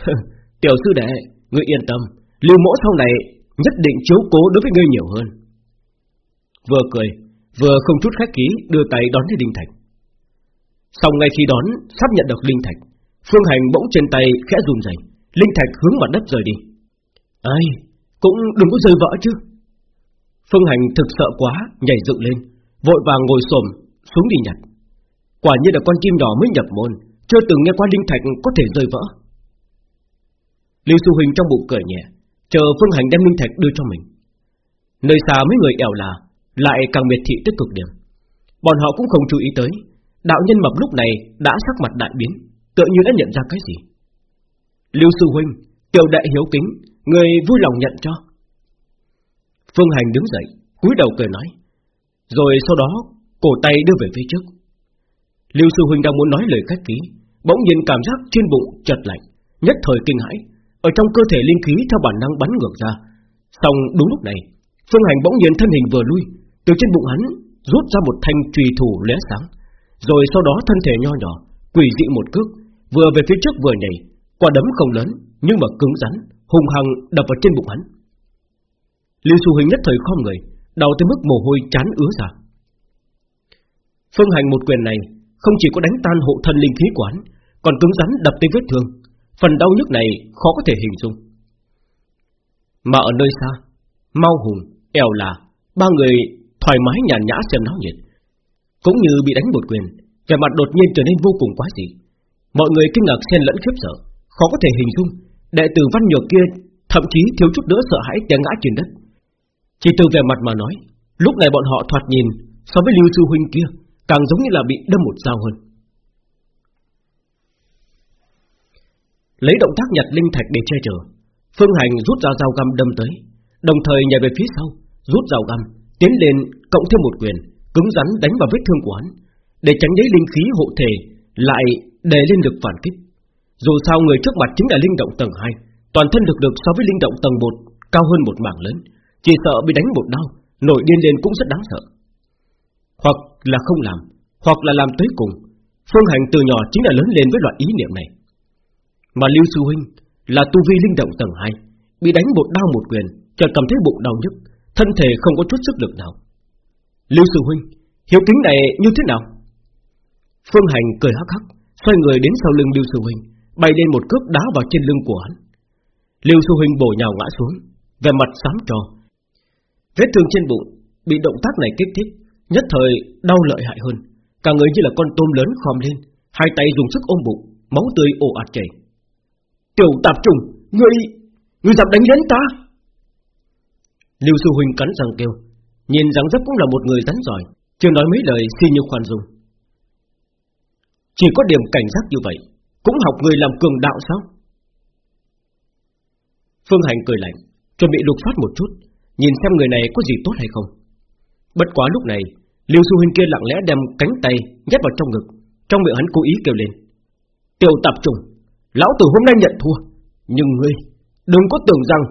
Tiểu sư đệ, Ngươi yên tâm, Lưu mỗ sau này nhất định chiếu cố đối với ngươi nhiều hơn. Vừa cười Vừa không chút khách khí đưa tay đón lấy linh thạch. Sau ngay khi đón sắp nhận được linh thạch, Phương Hành bỗng trên tay khẽ run rẩy, linh thạch hướng mặt đất rời đi. Ai, cũng đừng có rơi vỡ chứ. Phương Hành thực sợ quá, nhảy dựng lên, vội vàng ngồi xổm xuống đi nhặt. Quả nhiên là con chim nhỏ mới nhập môn, chưa từng nghe qua linh thạch có thể rơi vỡ. Lưu Xu Huỳnh trong bụng cười nhẹ, chờ Phương Hành đem linh thạch đưa cho mình. Nơi xa mấy người ẻo là lại càng miệt thị tức cực điểm. Bọn họ cũng không chú ý tới, đạo nhân mập lúc này đã sắc mặt đại biến, tựa như đã nhận ra cái gì. Lưu Sư Huynh, tiểu đại hiếu kính, người vui lòng nhận cho. Phương Hành đứng dậy, cúi đầu cười nói, rồi sau đó cổ tay đưa về phía trước. Lưu Sư Huynh đang muốn nói lời khách khí, bỗng nhiên cảm giác trên bụng chợt lạnh, nhất thời kinh hãi, ở trong cơ thể linh khí theo bản năng bắn ngược ra. Xong đúng lúc này, Phương Hành bỗng nhiên thân hình vừa lui, từ trên bụng hắn rút ra một thanh trùy thủ lóe sáng, rồi sau đó thân thể nho nhỏ, quỷ dị một cước, vừa về phía trước vừa nhảy, quả đấm không lớn nhưng mà cứng rắn, hung hăng đập vào trên bụng hắn. Lưu Xu Hình nhất thời khom người, đầu tới mức mồ hôi chán ứa ra. Phương hành một quyền này không chỉ có đánh tan hộ thân linh khí quán, còn cứng rắn đập tới vết thương, phần đau nhức này khó có thể hình dung. Mà ở nơi xa, Mau Hùng, Eo Là, ba người thoải mái nhàn nhã xem náo nhiệt, cũng như bị đánh một quyền, vẻ mặt đột nhiên trở nên vô cùng quá dị. Mọi người kinh ngạc xen lẫn khiếp sợ, khó có thể hình dung đệ tử văn nhược kia thậm chí thiếu chút nữa sợ hãi té ngã trên đất. Chỉ từ vẻ mặt mà nói, lúc này bọn họ thoạt nhìn so với Lưu Sư huynh kia càng giống như là bị đâm một dao hơn. Lấy động tác nhặt linh thạch để che chở, Phương Hành rút ra dao găm đâm tới, đồng thời nhảy về phía sau, rút dao găm, tiến lên cộng thêm một quyền, cứng rắn đánh vào vết thương của hắn, để tránh lấy linh khí hộ thể lại đè lên được phản kích. Dù sao người trước mặt chính là linh động tầng 2 Toàn thân lực được so với linh động tầng 1 Cao hơn một mảng lớn. Chỉ sợ bị đánh một đau Nổi điên lên cũng rất đáng sợ. Hoặc là không làm Hoặc là làm tới cùng Phương Hành từ nhỏ chính là lớn lên với loại ý niệm này. Mà Lưu Sư Huynh Là tu vi linh động tầng 2 Bị đánh một đau một quyền Chợt cảm thấy bụng đau nhức. Thân thể không có chút sức lực nào Lưu Sư Huynh Hiếu kính này như thế nào Phương Hành cười hắc hắc Xoay người đến sau lưng Lưu Sư Huynh bay lên một cước đá vào trên lưng của hắn. Lưu Sư Huynh bổ nhào ngã xuống, về mặt xám trò. Vết thương trên bụng bị động tác này kích thích, nhất thời đau lợi hại hơn, cả người như là con tôm lớn khom lên, hai tay dùng sức ôm bụng, máu tươi ồ ạt chảy. Tiểu tạp trùng, ngươi, ngươi dám đánh đến ta? Lưu Sư Huynh cắn răng kêu, nhìn rằng dấp cũng là một người rắn giỏi, chưa nói mấy lời xin như khoan dung. Chỉ có điểm cảnh giác như vậy cũng học người làm cường đạo sao? Phương Hành cười lạnh Chuẩn bị lục phát một chút Nhìn xem người này có gì tốt hay không. Bất quá lúc này Lưu Sư Huynh kia lặng lẽ đem cánh tay nhét vào trong ngực Trong miệng hắn cố ý kêu lên. Tiểu tập trùng Lão tử hôm nay nhận thua Nhưng ngươi đừng có tưởng rằng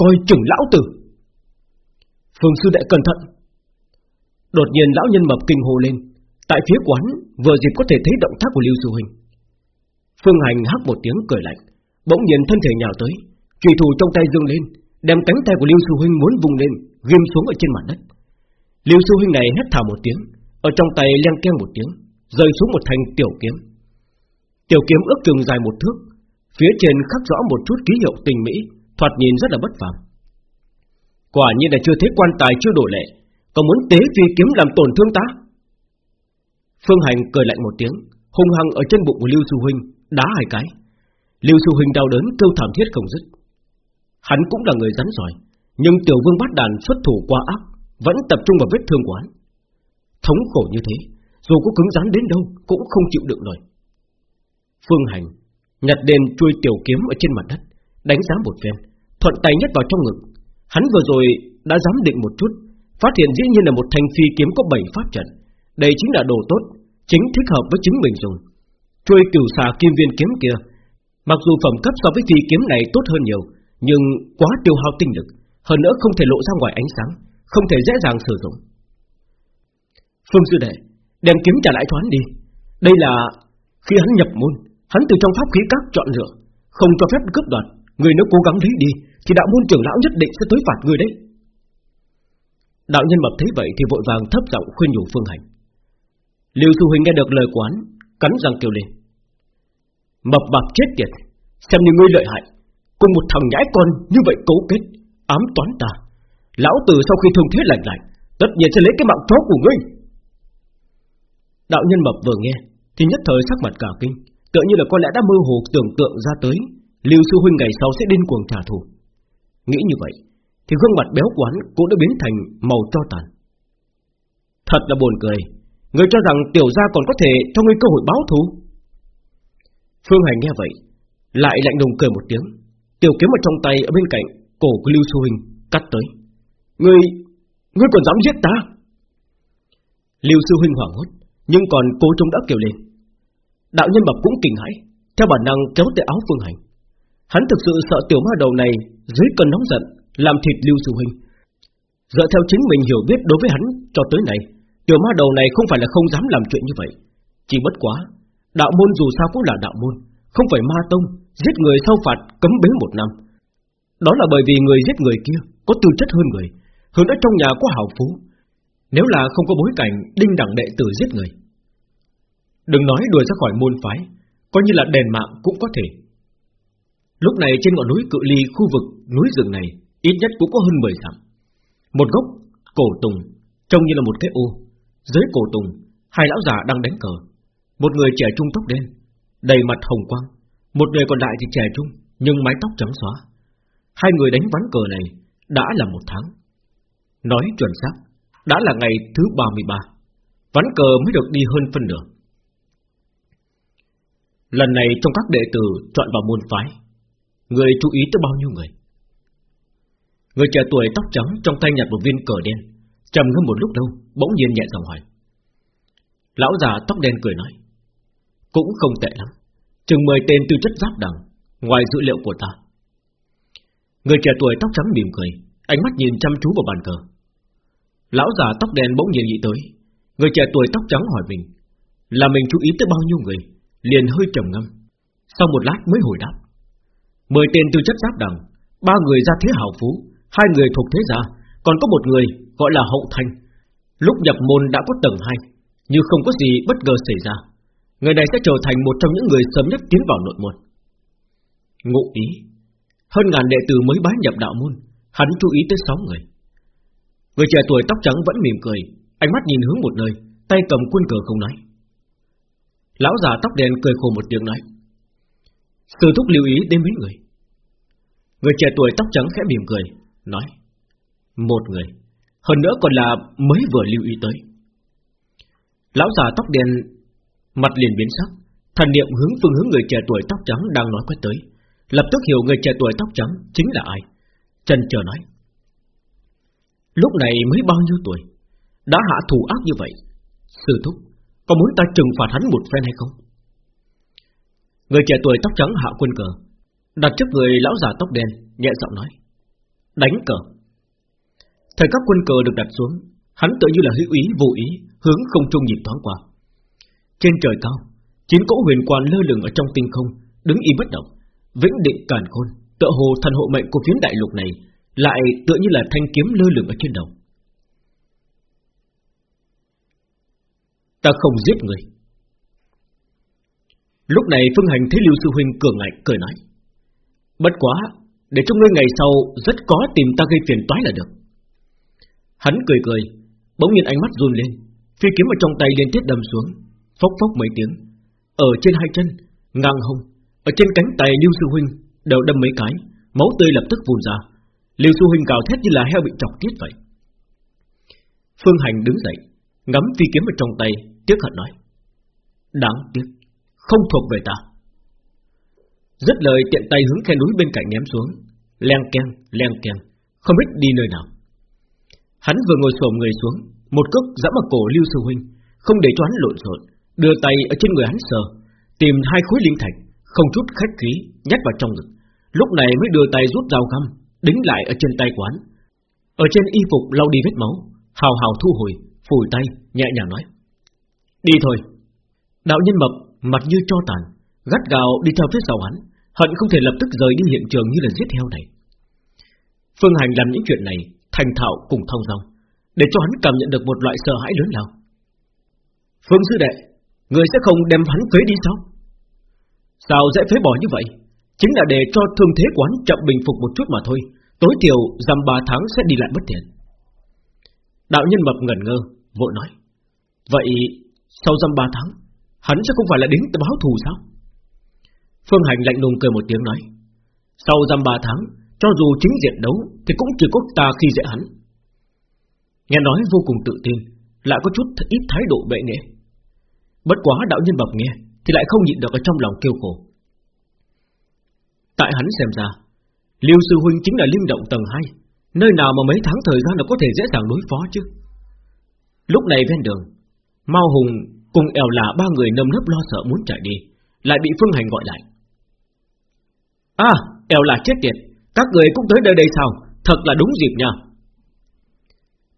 Coi chừng lão tử. Phương sư đệ cẩn thận Đột nhiên lão nhân mập kinh hồ lên Tại phía quán vừa dịp có thể thấy động tác của Lưu Sư Huynh Phương Hành hắc một tiếng cười lạnh, bỗng nhiên thân thể nhào tới, Trùy thủ trong tay dương lên, đem cánh tay của Lưu Sư Huynh muốn vùng lên, ghim xuống ở trên mặt đất. Lưu Sư Huynh này hét thào một tiếng, ở trong tay len keng một tiếng, rơi xuống một thanh tiểu kiếm. Tiểu kiếm ước chừng dài một thước, phía trên khắc rõ một chút ký hiệu tình mỹ, thoạt nhìn rất là bất phàm. Quả nhiên là chưa thấy quan tài chưa đổ lệ, còn muốn tế phi kiếm làm tổn thương ta. Phương Hành cười lạnh một tiếng, hung hăng ở chân bụng của Lưu Sư Huynh đá hai cái. Lưu Sư Huynh đau đớn kêu thảm thiết không dứt. Hắn cũng là người rắn giỏi, nhưng Tiểu Vương Bát Đàn xuất thủ quá ác, vẫn tập trung vào vết thương của hắn. Thống khổ như thế, dù có cứng rắn đến đâu cũng không chịu đựng nổi. Phương Hành nhặt đền chui tiểu kiếm ở trên mặt đất, đánh giá một phen, thuận tay nhét vào trong ngực. Hắn vừa rồi đã dám định một chút, phát hiện dĩ nhiên là một thanh phi kiếm có bảy pháp trận. Đây chính là đồ tốt, chính thích hợp với chính mình dùng. Chuôi cửu xà kim viên kiếm kia Mặc dù phẩm cấp so với phi kiếm này tốt hơn nhiều Nhưng quá tiêu hao tinh lực Hơn nữa không thể lộ ra ngoài ánh sáng Không thể dễ dàng sử dụng Phương Sư Đệ Đem kiếm trả lại thoán đi Đây là khi hắn nhập môn Hắn từ trong pháp khí các chọn lựa Không cho phép cướp đoạt Người nếu cố gắng lấy đi thì đạo môn trưởng lão nhất định sẽ tới phạt người đấy Đạo nhân mập thấy vậy thì vội vàng thấp giọng khuyên nhủ Phương Hành. Lưu Sư Huynh nghe được lời quán, cắn răng kêu lên. Mập bạc chết tiệt, xem như ngươi lợi hại, cùng một thằng nhãi con như vậy cấu kết, ám toán ta. Lão tử sau khi thương thế lạnh lại, tất nhiên sẽ lấy cái mạng chó của ngươi. Đạo nhân mập vừa nghe, thì nhất thời sắc mặt cả kinh, tựa như là có lẽ đã mơ hồ tưởng tượng ra tới, Lưu Sư Huynh ngày sau sẽ điên cuồng trả thù. Nghĩ như vậy, thì gương mặt béo quán cũng đã biến thành màu cho tàn. Thật là buồn cười, người cho rằng tiểu gia còn có thể cho ngươi cơ hội báo thù. Phương Hành nghe vậy Lại lạnh lùng cười một tiếng. Tiểu kiếm ở trong tay ở bên cạnh Cổ của Lưu Xu Hình cắt tới. Ngươi, ngươi còn dám giết ta? Lưu Sư Huynh hoảng hốt Nhưng còn cố trông đã kêu lên. Đạo nhân bập cũng kinh hãi Theo bản năng kéo tay áo Phương Hành. Hắn thực sự sợ tiểu ma đầu này dưới cơn nóng giận, Làm thịt Lưu Sư Huynh. Dựa theo chính mình hiểu biết đối với hắn cho tới này Tiểu ma đầu này không phải là không dám làm chuyện như vậy. Chỉ bất quá, Đạo môn dù sao cũng là đạo môn, Không phải ma tông, Giết người sau phạt cấm bế một năm. Đó là bởi vì người giết người kia Có tư chất hơn người, Hơn ở trong nhà có hào phú. Nếu là không có bối cảnh Đinh đẳng đệ tử giết người. Đừng nói đuổi ra khỏi môn phái, Coi như là đèn mạng cũng có thể. Lúc này trên ngọn núi cự ly khu vực núi rừng này Ít nhất cũng có hơn 10 dặm. Một gốc cổ tùng, Trông như là một cái ô. Dưới cổ tùng, Hai lão già đang đánh cờ. Một người trẻ trung tóc đen, Đầy mặt hồng quang. Một người còn lại thì trẻ trung, Nhưng mái tóc trắng xóa. Hai người đánh ván cờ này Đã là một tháng. Nói chuẩn xác, Đã là ngày thứ 33 Ván cờ mới được đi hơn phân nửa. Lần này trong các đệ tử chọn vào môn phái. Người chú ý tới bao nhiêu người? Người trẻ tuổi tóc trắng trong tay nhặt một viên cờ đen, trầm ngâm một lúc lâu, Bỗng nhiên nhẹ giọng hỏi. Lão già tóc đen cười nói, Cũng không tệ lắm, Chừng mười tên tư chất giáp đẳng, Ngoài dữ liệu của ta. Người trẻ tuổi tóc trắng mỉm cười, Ánh mắt nhìn chăm chú vào bàn cờ. Lão già tóc đen bỗng nhiên nghĩ tới, Người trẻ tuổi tóc trắng hỏi mình, Là mình chú ý tới bao nhiêu người? Liền hơi trầm ngâm. Sau một lát mới hồi đáp Mười tên tư chất giáp đẳng, Ba người ra thế hảo phú, Hai người thuộc thế gia, Còn có một người gọi là hậu thanh. Lúc nhập môn đã có tầng hai, như không có gì bất ngờ xảy ra. Người này sẽ trở thành một trong những người sớm nhất tiến vào nội môn. Ngụ ý, Hơn ngàn đệ tử mới bái nhập đạo môn, Hắn chú ý tới sáu người. Người trẻ tuổi tóc trắng vẫn mỉm cười, Ánh mắt nhìn hướng một nơi, Tay cầm quân cờ không nói. Lão già tóc đen cười khổ một tiếng nói, Sư thúc lưu ý đến mấy người. Người trẻ tuổi tóc trắng khẽ mỉm cười, Nói, Một người, Hơn nữa còn là mới vừa lưu ý tới. Lão già tóc đen Mặt liền biến sắc, Thần niệm hướng phương hướng người trẻ tuổi tóc trắng đang nói quét tới. Lập tức hiểu người trẻ tuổi tóc trắng Chính là ai. Trần chờ nói, Lúc này mới bao nhiêu tuổi? Đã hạ thủ ác như vậy, Sư thúc, Có muốn ta trừng phạt hắn một phen hay không? Người trẻ tuổi tóc trắng hạ quân cờ Đặt trước người lão già tóc đen Nhẹ giọng nói Đánh cờ Thời các quân cờ được đặt xuống Hắn tự như là hữu ý vô ý hướng không trung nhịp thoáng qua. Trên trời cao, chín cỗ huyền quan lơ lửng ở trong tinh không, đứng im bất động, vĩnh định càn khôn, tựa hồ thần hộ mệnh của phiến đại lục này, lại tựa như là thanh kiếm lơ lửng ở trên đầu. Ta không giết người. Lúc này Phương Hành thấy Lưu Sư Huynh cường ngạnh cười nói. Bất quá, để cho ngươi ngày sau rất có tìm ta gây phiền toái là được. Hắn cười cười, bỗng nhiên ánh mắt run lên, Phi kiếm ở trong tay liên tiếp đâm xuống Phốc phốc mấy tiếng. Ở trên hai chân, ngang hông Ở trên cánh tay Lưu Sư Huynh Đều đâm mấy cái, máu tươi lập tức vùn ra. Lưu Sư Huynh gào thét như là heo bị chọc tiết vậy. Phương Hành đứng dậy Ngắm phi kiếm ở trong tay Tiếc hận nói Đáng tiếc, không thuộc về ta. Rất lời tiện tay hướng khe núi bên cạnh ném xuống. Len keng, len keng Không biết đi nơi nào. Hắn vừa ngồi xổm người xuống một cước dẫm vào cổ Lưu Sư Huynh Không để cho hắn lộn xộn Đưa tay ở trên người hắn sờ Tìm hai khối linh thạch Không chút khách khí nhét vào trong ngực. Lúc này mới đưa tay rút dao găm Đính lại ở trên tay quán. Ở trên y phục lau đi vết máu Hào hào thu hồi Phủi tay nhẹ nhàng nói Đi thôi. Đạo nhân mập mặt như cho tàn Gắt gào đi theo phía sau hắn Hận không thể lập tức rời đi hiện trường như là giết heo này. Phương Hành làm những chuyện này, Thành thạo cùng thông dong, Để cho hắn cảm nhận được một loại sợ hãi lớn lao. Phương sư đệ, Người sẽ không đem hắn phế đi sao? Sao dễ phế bỏ như vậy? Chính là để cho thương thế quán chậm bình phục một chút mà thôi, Tối thiểu dằm 3 tháng sẽ đi lại bất tiện. Đạo nhân mập ngẩn ngơ, Vội nói, Vậy sau dăm 3 tháng, Hắn sẽ không phải là đến báo thù sao? Phương Hành lạnh lùng cười một tiếng nói, Sau dăm ba tháng, Cho dù chính diện đấu Thì cũng chỉ có ta khi dễ hắn. Nghe nói vô cùng tự tin, Lại có chút ít thái độ bệ nghệ. Bất quá đạo nhân bập nghe Thì lại không nhịn được ở trong lòng kêu khổ. Tại hắn xem ra, Liêu sư huynh chính là linh động tầng 2 Nơi nào mà mấy tháng thời gian là có thể dễ dàng đối phó chứ? Lúc này ven đường, Mao Hùng cùng ẻo là ba người nâm nấp lo sợ muốn chạy đi, Lại bị Phương Hành gọi lại. À ẻo là chết tiệt. Các người cũng tới nơi đây sao? Thật là đúng dịp nha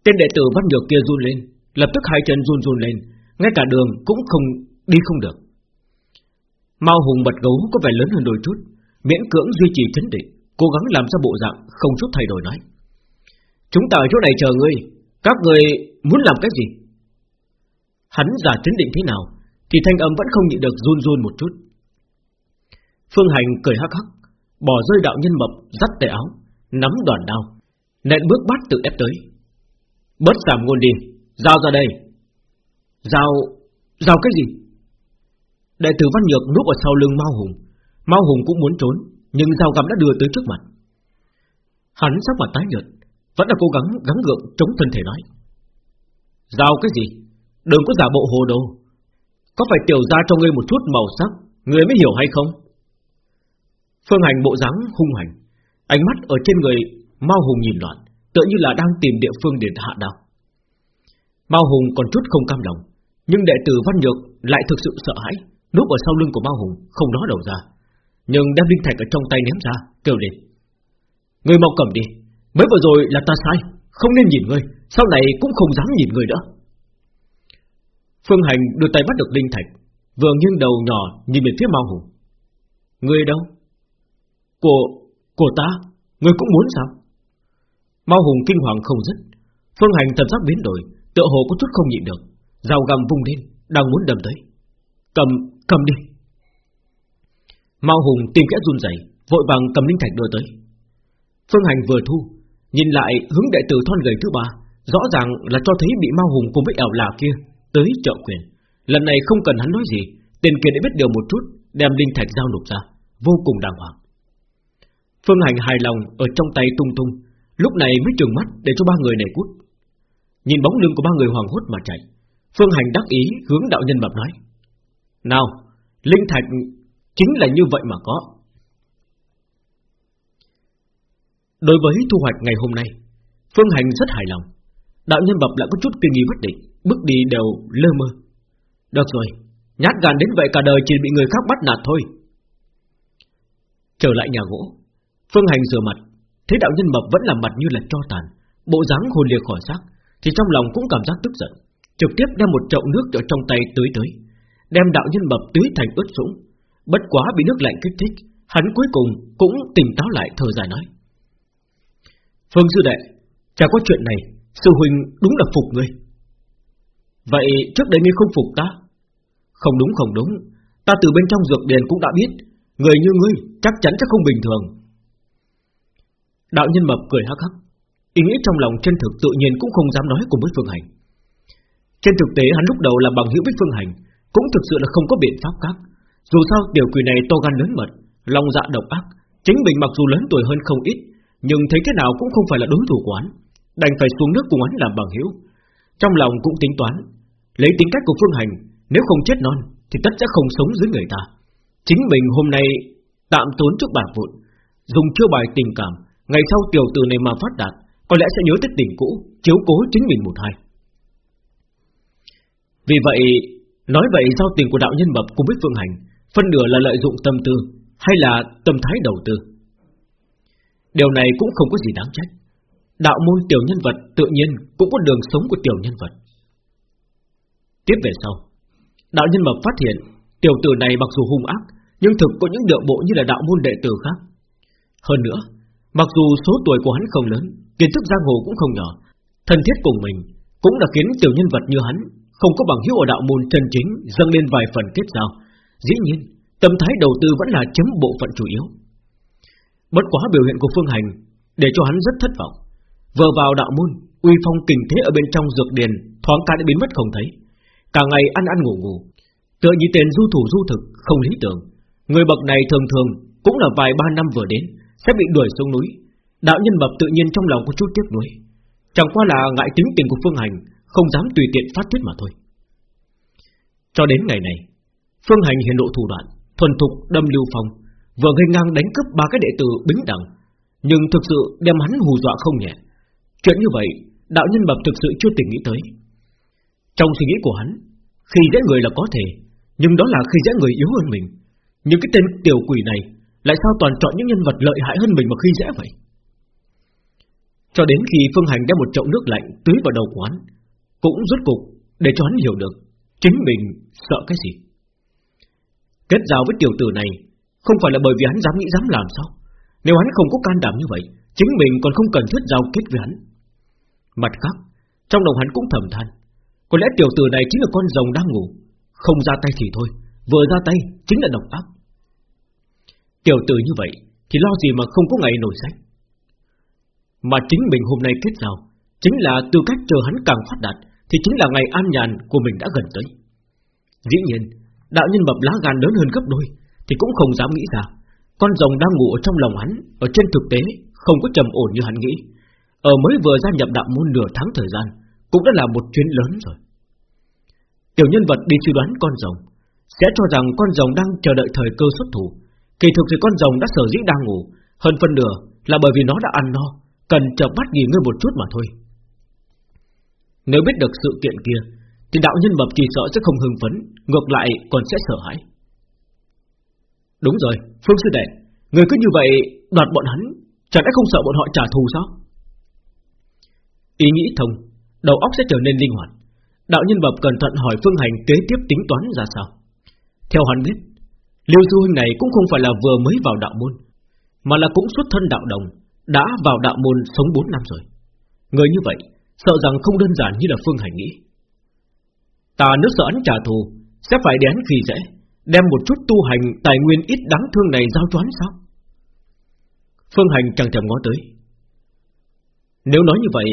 Tên đệ tử văn nhược kia run lên, Lập tức hai chân run run lên, Ngay cả đường cũng không, đi không được. Mao Hùng bật gấu có vẻ lớn hơn đôi chút, Miễn cưỡng duy trì chấn định, Cố gắng làm ra bộ dạng không chút thay đổi nói. Chúng ta ở chỗ này chờ ngươi, Các người muốn làm cái gì? Hắn giả chấn định thế nào, Thì thanh âm vẫn không nhịn được run run một chút. Phương Hành cười hắc hắc. Bỏ rơi đạo nhân mập Dắt tay áo, Nắm đoàn đao, Nện bước bắt tự ép tới. Bớt giảm ngôn đi Giao ra đây. Giao... Giao cái gì? Đại tử Văn Nhược núp ở sau lưng Mao Hùng. Mao Hùng cũng muốn trốn, Nhưng dao găm đã đưa tới trước mặt. Hắn sắc mặt tái nhợt, Vẫn là cố gắng gắng gượng chống thân thể nói. Giao cái gì? Đừng có giả bộ hồ đồ. Có phải tiểu ra cho ngươi một chút màu sắc, Ngươi mới hiểu hay không? Phương hành bộ dáng hung hành, Ánh mắt ở trên người Mao Hùng nhìn loạn, Tựa như là đang tìm địa phương để hạ đạo. Mao Hùng còn chút không cam lòng, Nhưng đệ tử Văn Nhược lại thực sự sợ hãi, Núp ở sau lưng của Mao Hùng Không nói đầu ra, Nhưng đem linh thạch ở trong tay ném ra, Kêu lên. Người mau cầm đi, Mới vừa rồi là ta sai, Không nên nhìn ngươi, Sau này cũng không dám nhìn ngươi nữa. Phương Hành đưa tay bắt được linh thạch, Vừa nghiêng đầu nhỏ nhìn về phía Mao Hùng. Ngươi đâu? Của... của ta người cũng muốn sao? Mao Hùng kinh hoàng không dứt. Phương Hành thần sắc biến đổi Tựa hồ có chút không nhịn được. Dao găm vung lên Đang muốn đâm tới. Cầm, cầm đi. Mao Hùng tìm kẽ run rẩy, Vội vàng cầm linh thạch đưa tới. Phương Hành vừa thu Nhìn lại hướng đệ tử thon gầy thứ ba Rõ ràng là cho thấy bị Mao Hùng cùng với ẻo là kia Tới trợ quyền. Lần này không cần hắn nói gì Tiền kia đã biết điều một chút Đem linh thạch giao nộp ra Vô cùng đàng hoàng. Phương Hành hài lòng ở trong tay tung tung, Lúc này mới trừng mắt để cho ba người này cút. Nhìn bóng lưng của ba người hoàng hốt mà chạy, Phương Hành đắc ý hướng đạo nhân mập nói, Nào, Linh thạch, chính là như vậy mà có. Đối với thu hoạch ngày hôm nay, Phương Hành rất hài lòng. Đạo nhân mập lại có chút kinh nghi bất định, Bước đi đều lơ mơ. Được rồi, Nhát gan đến vậy cả đời chỉ bị người khác bắt nạt thôi. Trở lại nhà gỗ Phương Hành rửa mặt, Thấy đạo nhân mập vẫn làm mặt như là cho tàn, Bộ dáng hồn liệt khỏi xác, Thì trong lòng cũng cảm giác tức giận, Trực tiếp đem một chậu nước ở trong tay tưới tới, Đem đạo nhân mập tưới thành ướt sũng. Bất quá bị nước lạnh kích thích, Hắn cuối cùng cũng tỉnh táo lại thở dài nói, Phương sư đệ, Chả có chuyện này, Sư huynh đúng là phục ngươi. Vậy trước đây ngươi không phục ta? Không đúng không đúng, Ta từ bên trong dược điền cũng đã biết, Người như ngươi chắc chắn chắc không bình thường Đạo nhân mập cười hắc hắc. Ý nghĩ trong lòng chân thực tự nhiên cũng không dám nói cùng với Phương Hành. Trên thực tế, hắn lúc đầu là bằng hữu với Phương Hành, Cũng thực sự là không có biện pháp khác. Dù sao tiểu quỷ này to gan lớn mật, Lòng dạ độc ác, Chính mình mặc dù lớn tuổi hơn không ít, Nhưng thấy thế nào cũng không phải là đối thủ của hắn. Đành phải xuống nước cùng hắn làm bằng hữu. Trong lòng cũng tính toán, Lấy tính cách của Phương Hành, Nếu không chết non, Thì tất sẽ không sống dưới người ta. Chính mình hôm nay tạm tốn trước bạc vụn, Dùng chiêu bài tình cảm Ngày sau tiểu tử này mà phát đạt, Có lẽ sẽ nhớ tới tình cũ, Chiếu cố chính mình một hai. Vì vậy, Nói vậy giao tình của đạo nhân mập cùng với Phương Hành, Phân nửa là lợi dụng tâm tư Hay là tâm thái đầu tư. Điều này cũng không có gì đáng trách. Đạo môn tiểu nhân vật Tự nhiên cũng có đường sống của tiểu nhân vật. Tiếp về sau, Đạo nhân mập phát hiện Tiểu tử này mặc dù hung ác, Nhưng thực có những điệu bộ như là đạo môn đệ tử khác. Hơn nữa Mặc dù số tuổi của hắn không lớn, Kiến thức giang hồ cũng không nhỏ, Thân thiết cùng mình Cũng đã khiến tiểu nhân vật như hắn Không có bằng hữu ở đạo môn chân chính Dâng lên vài phần kết giao. Dĩ nhiên, tâm thái đầu tư vẫn là chấm bộ phận chủ yếu. Bất quá biểu hiện của Phương Hành Để cho hắn rất thất vọng. Vừa vào đạo môn, Uy phong kình thế ở bên trong dược điền Thoáng cái đã biến mất không thấy. Cả ngày ăn ăn ngủ ngủ, Tựa như tên du thủ du thực, không lý tưởng. Người bậc này thường thường Cũng là vài ba năm vừa đến. Sẽ bị đuổi xuống núi. Đạo nhân bập tự nhiên trong lòng có chút tiếc nuối. Chẳng qua là ngại tính tình của Phương Hành, Không dám tùy tiện phát tiết mà thôi. Cho đến ngày này, Phương Hành hiện lộ thủ đoạn, Thuần thục đâm lưu phong, Vừa gây ngang đánh cướp ba cái đệ tử bính đẳng Nhưng thực sự đem hắn hù dọa không nhẹ. Chuyện như vậy, Đạo nhân bập thực sự chưa từng nghĩ tới. Trong suy nghĩ của hắn, Khi dễ người là có thể, Nhưng đó là khi dễ người yếu hơn mình. Nhưng cái tên tiểu quỷ này lại sao toàn chọn những nhân vật lợi hại hơn mình mà khi dễ vậy? Cho đến khi Phương Hành đem một chậu nước lạnh Tưới vào đầu quán, Cũng rốt cục để cho hắn hiểu được Chính mình sợ cái gì. Kết giao với tiểu tử này Không phải là bởi vì hắn dám nghĩ dám làm sao? Nếu hắn không có can đảm như vậy, Chính mình còn không cần thiết giao kết với hắn. Mặt khác, Trong lòng hắn cũng thầm than, Có lẽ tiểu tử này chính là con rồng đang ngủ, Không ra tay thì thôi, Vừa ra tay chính là độc ác. Tiểu tử như vậy, Thì lo gì mà không có ngày nổi sách Mà chính mình hôm nay kết giao, Chính là tư cách chờ hắn càng phát đạt, Thì chính là ngày an nhàn của mình đã gần tới. Dĩ nhiên, Đạo nhân mập lá gan lớn hơn gấp đôi, Thì cũng không dám nghĩ ra, Con rồng đang ngủ ở trong lòng hắn, Ở trên thực tế, không có trầm ổn như hắn nghĩ. Ở mới vừa gia nhập đạo môn nửa tháng thời gian, Cũng đã là một chuyến lớn rồi. Tiểu nhân vật đi suy đoán con rồng, Sẽ cho rằng con rồng đang chờ đợi thời cơ xuất thủ Kỳ thực thì con rồng đã sở dĩ đang ngủ, Hơn phân nửa là bởi vì nó đã ăn no, Cần chợp mắt nghỉ ngơi một chút mà thôi. Nếu biết được sự kiện kia, Thì đạo nhân mập chỉ sợ sẽ không hưng phấn, Ngược lại còn sẽ sợ hãi. Đúng rồi, Phương Sư Đệ, Người cứ như vậy, đoạt bọn hắn, Chẳng lẽ không sợ bọn họ trả thù sao? Ý nghĩ thông, Đầu óc sẽ trở nên linh hoạt. Đạo nhân bập cẩn thận hỏi phương hành kế tiếp tính toán ra sao. Theo hắn biết Liêu Du Huynh này cũng không phải là vừa mới vào đạo môn, Mà là cũng xuất thân đạo đồng, Đã vào đạo môn sống 4 năm rồi. Người như vậy, Sợ rằng không đơn giản như là phương hành nghĩ. Ta nếu sợ ấn trả thù, Sẽ phải đến khi dễ, Đem một chút tu hành tài nguyên ít đáng thương này giao cho hắn sao? Phương Hành chẳng thèm ngó tới. Nếu nói như vậy,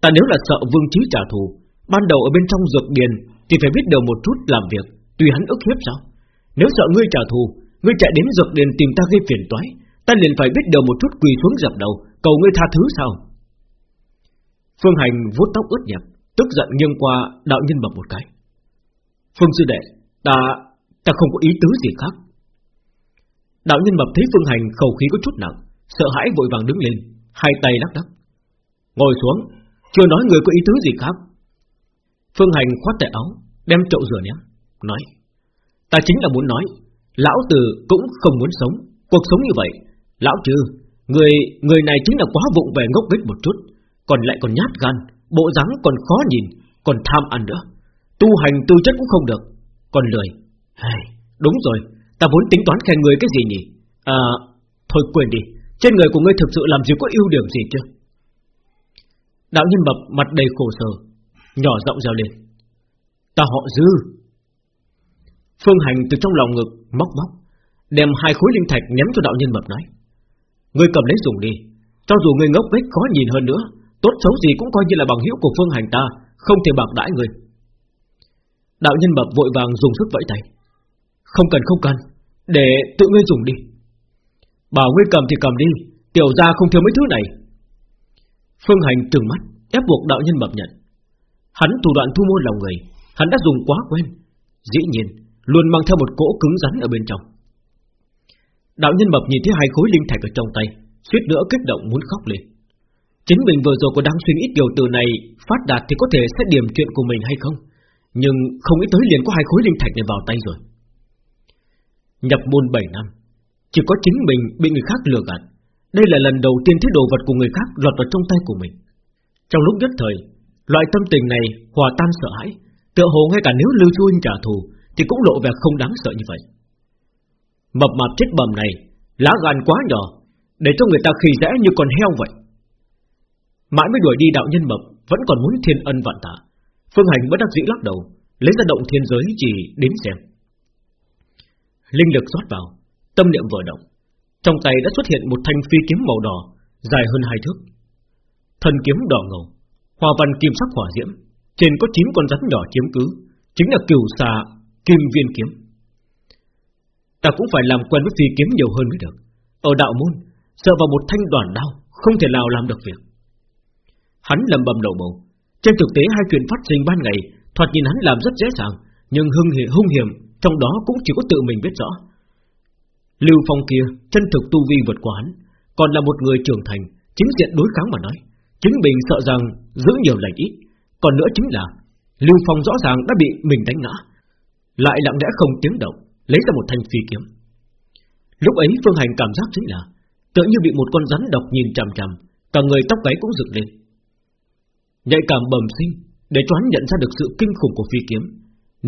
Ta nếu là sợ vương trí trả thù, Ban đầu ở bên trong dược điền Thì phải biết được một chút làm việc Tùy hắn ức hiếp sao? Nếu sợ ngươi trả thù Ngươi chạy đến dược điền tìm ta gây phiền toái Ta liền phải biết điều một chút quỳ xuống dập đầu Cầu ngươi tha thứ sao? Phương Hành vuốt tóc ướt nhẹp Tức giận nghiêng qua đạo nhân bậc một cái. Phương sư đệ Ta Ta không có ý tứ gì khác. Đạo nhân mập thấy Phương Hành khẩu khí có chút nặng Sợ hãi vội vàng đứng lên Hai tay lắc đắc, Ngồi xuống Chưa nói người có ý tứ gì khác. Phương Hành khoát tay áo Đem chậu rửa ném Nói Ta chính là muốn nói Lão tử cũng không muốn sống. Cuộc sống như vậy Lão trừ Người người này chính là quá vụng về ngốc nghếch một chút Còn lại còn nhát gan Bộ dáng còn khó nhìn Còn tham ăn nữa. Tu hành tư chất cũng không được Còn lười. Hay, Đúng rồi Ta vốn tính toán khen người cái gì nhỉ? À Thôi quên đi Trên người của ngươi thực sự làm gì có ưu điểm gì chứ? Đạo nhân bập mặt đầy khổ sở Nhỏ giọng reo lên. Ta họ dư Phương hành từ trong lòng ngực Móc móc, Đem hai khối linh thạch nhắm cho đạo nhân mập nói. Ngươi cầm lấy dùng đi, Cho dù ngươi ngốc nghếch khó nhìn hơn nữa, Tốt xấu gì cũng coi như là bằng hữu của phương hành ta, Không thể bạc đãi ngươi Đạo nhân mập vội vàng dùng sức vẫy tay. Không cần không cần, Để tự ngươi dùng đi. Bảo ngươi cầm thì cầm đi, Tiểu gia không thiếu mấy thứ này. Phương Hành trừng mắt, Ép buộc đạo nhân mập nhận. Hắn thủ đoạn thu mua lòng người, Hắn đã dùng quá quen, Dĩ nhiên luôn mang theo một cỗ cứng rắn ở bên trong. Đạo nhân mập nhìn thấy hai khối linh thạch ở trong tay, suýt nữa kích động muốn khóc lên. Chính mình vừa rồi có đang suy nghĩ điều từ này, Phát đạt thì có thể sẽ điểm chuyện của mình hay không? Nhưng không nghĩ tới liền có hai khối linh thạch này vào tay rồi. Nhập môn 7 năm, Chỉ có chính mình bị người khác lừa gạt. Đây là lần đầu tiên thấy đồ vật của người khác lọt vào trong tay của mình. Trong lúc nhất thời, Loại tâm tình này hòa tan sợ hãi, Tựa hồ ngay cả nếu Lưu Chu Hinh trả thù thì cũng lộ vẻ không đáng sợ như vậy. Mập mạp chết bầm này, Lá gan quá nhỏ, Để cho người ta khi dễ như con heo vậy. Mãi mới đuổi đi đạo nhân mập, Vẫn còn muốn thiên ân vạn tạ. Phương Hành bất đắc dĩ lắc đầu, Lấy ra động thiên giới chỉ đến xem. Linh lực rót vào, Tâm niệm vừa động. Trong tay đã xuất hiện một thanh phi kiếm màu đỏ, Dài hơn hai thước. Thần kiếm đỏ ngầu Hòa văn kim sắc hỏa diễm, Trên có chín con rắn nhỏ chiếm cứ, Chính là cửu xà kim viên kiếm. Ta cũng phải làm quen với phi kiếm nhiều hơn mới được. Ở đạo môn Sợ vào một thanh đoàn đao Không thể nào làm được việc. Hắn lầm bầm đầu bầu Trên thực tế hai chuyện phát sinh ban ngày Thoạt nhìn hắn làm rất dễ dàng Nhưng hung hiểm, hung hiểm Trong đó cũng chỉ có tự mình biết rõ. Lưu Phong kia chân thực tu vi vượt quá hắn Còn là một người trưởng thành Chính diện đối kháng mà nói. Chính mình sợ rằng giữ nhiều lành ít Còn nữa chính là Lưu Phong rõ ràng đã bị mình đánh ngã. Lại lặng lẽ không tiếng động, Lấy ra một thanh phi kiếm. Lúc ấy Phương Hành cảm giác chính là, Tựa như bị một con rắn độc nhìn chằm chằm, Cả người tóc gáy cũng dựng lên. Nhạy cảm bẩm sinh, Để choán nhận ra được sự kinh khủng của phi kiếm.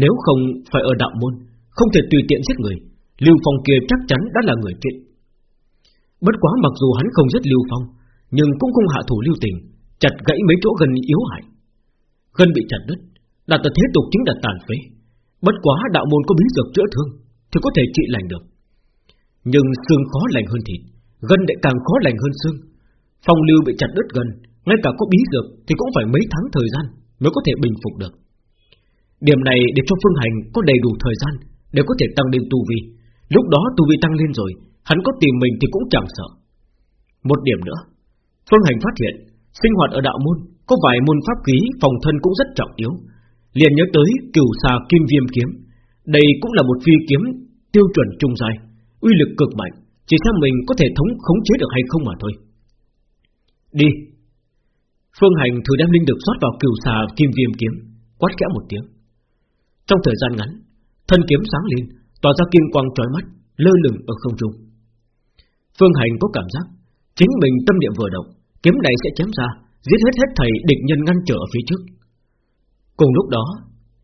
Nếu không phải ở đạo môn, Không thể tùy tiện giết người, Lưu Phong kia chắc chắn đã là người chết. Bất quá mặc dù hắn không giết Lưu Phong, Nhưng cũng không hạ thủ lưu tình, Chặt gãy mấy chỗ gần yếu hại. Gân bị chặt đứt, đặt tật thế tục chính là tàn phế. Bất quá đạo môn có bí dược chữa thương Thì có thể trị lành được. Nhưng xương khó lành hơn thịt, Gân lại càng khó lành hơn xương. Phong lưu bị chặt đứt gần Ngay cả có bí dược thì cũng phải mấy tháng thời gian Mới có thể bình phục được. Điểm này để cho Phương Hành có đầy đủ thời gian Để có thể tăng lên tu vi. Lúc đó tu vi tăng lên rồi, Hắn có tìm mình thì cũng chẳng sợ. Một điểm nữa, Phương Hành phát hiện, Sinh hoạt ở đạo môn Có vài môn pháp khí phòng thân cũng rất trọng yếu liền nhớ tới cửu xà kim viêm kiếm. Đây cũng là một phi kiếm Tiêu chuẩn trung dài Uy lực cực mạnh, Chỉ xem mình có thể thống khống chế được hay không mà thôi. Đi. Phương Hành thử đem linh lực rót vào cửu xà kim viêm kiếm, Quát kẽ một tiếng. Trong thời gian ngắn, Thân kiếm sáng lên, Tỏa ra kim quang trói mắt, Lơ lửng ở không trung. Phương Hành có cảm giác Chính mình tâm niệm vừa động, Kiếm này sẽ chém ra, Giết hết hết thầy địch nhân ngăn trở ở phía trước. Cùng lúc đó,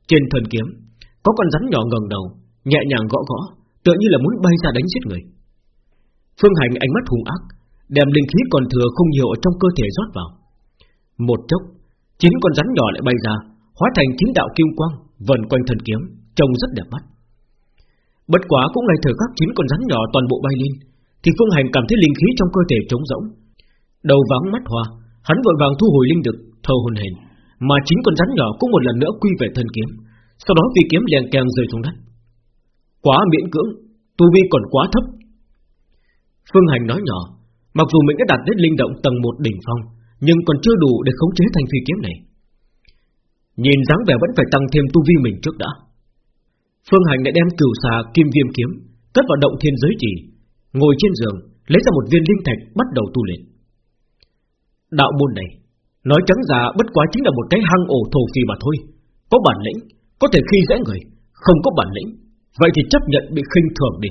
Trên thần kiếm, Có con rắn nhỏ ngẩng đầu, Nhẹ nhàng gõ gõ, Tựa như là muốn bay ra đánh giết người. Phương Hành ánh mắt hung ác, Đem linh khí còn thừa không nhiều ở trong cơ thể rót vào. Một chốc, Chín con rắn nhỏ lại bay ra, Hóa thành chín đạo kim quang, Vần quanh thần kiếm, Trông rất đẹp mắt. Bất quá cũng ngay thời khắc chín con rắn nhỏ toàn bộ bay lên, Thì Phương Hành cảm thấy linh khí trong cơ thể trống rỗng. Đầu vắng mắt hoa, Hắn vội vàng thu hồi linh lực, thở hồn hển. Mà chính con rắn nhỏ cũng một lần nữa quy về thân kiếm, Sau đó vì kiếm liền kèm rơi xuống đất. Quá miễn cưỡng, Tu vi còn quá thấp. Phương Hành nói nhỏ, Mặc dù mình đã đạt đến linh động tầng 1 đỉnh phong, Nhưng còn chưa đủ để khống chế thành phi kiếm này. Nhìn dáng vẻ vẫn phải tăng thêm tu vi mình trước đã. Phương Hành đã đem cửu xà, kim viêm kiếm, Cất vào động thiên giới chỉ Ngồi trên giường, Lấy ra một viên linh thạch bắt đầu tu luyện. Đạo môn này Nói trắng ra, bất quá chính là một cái hang ổ thổ phì mà thôi. Có bản lĩnh, Có thể khi dễ người, Không có bản lĩnh. Vậy thì chấp nhận bị khinh thường đi.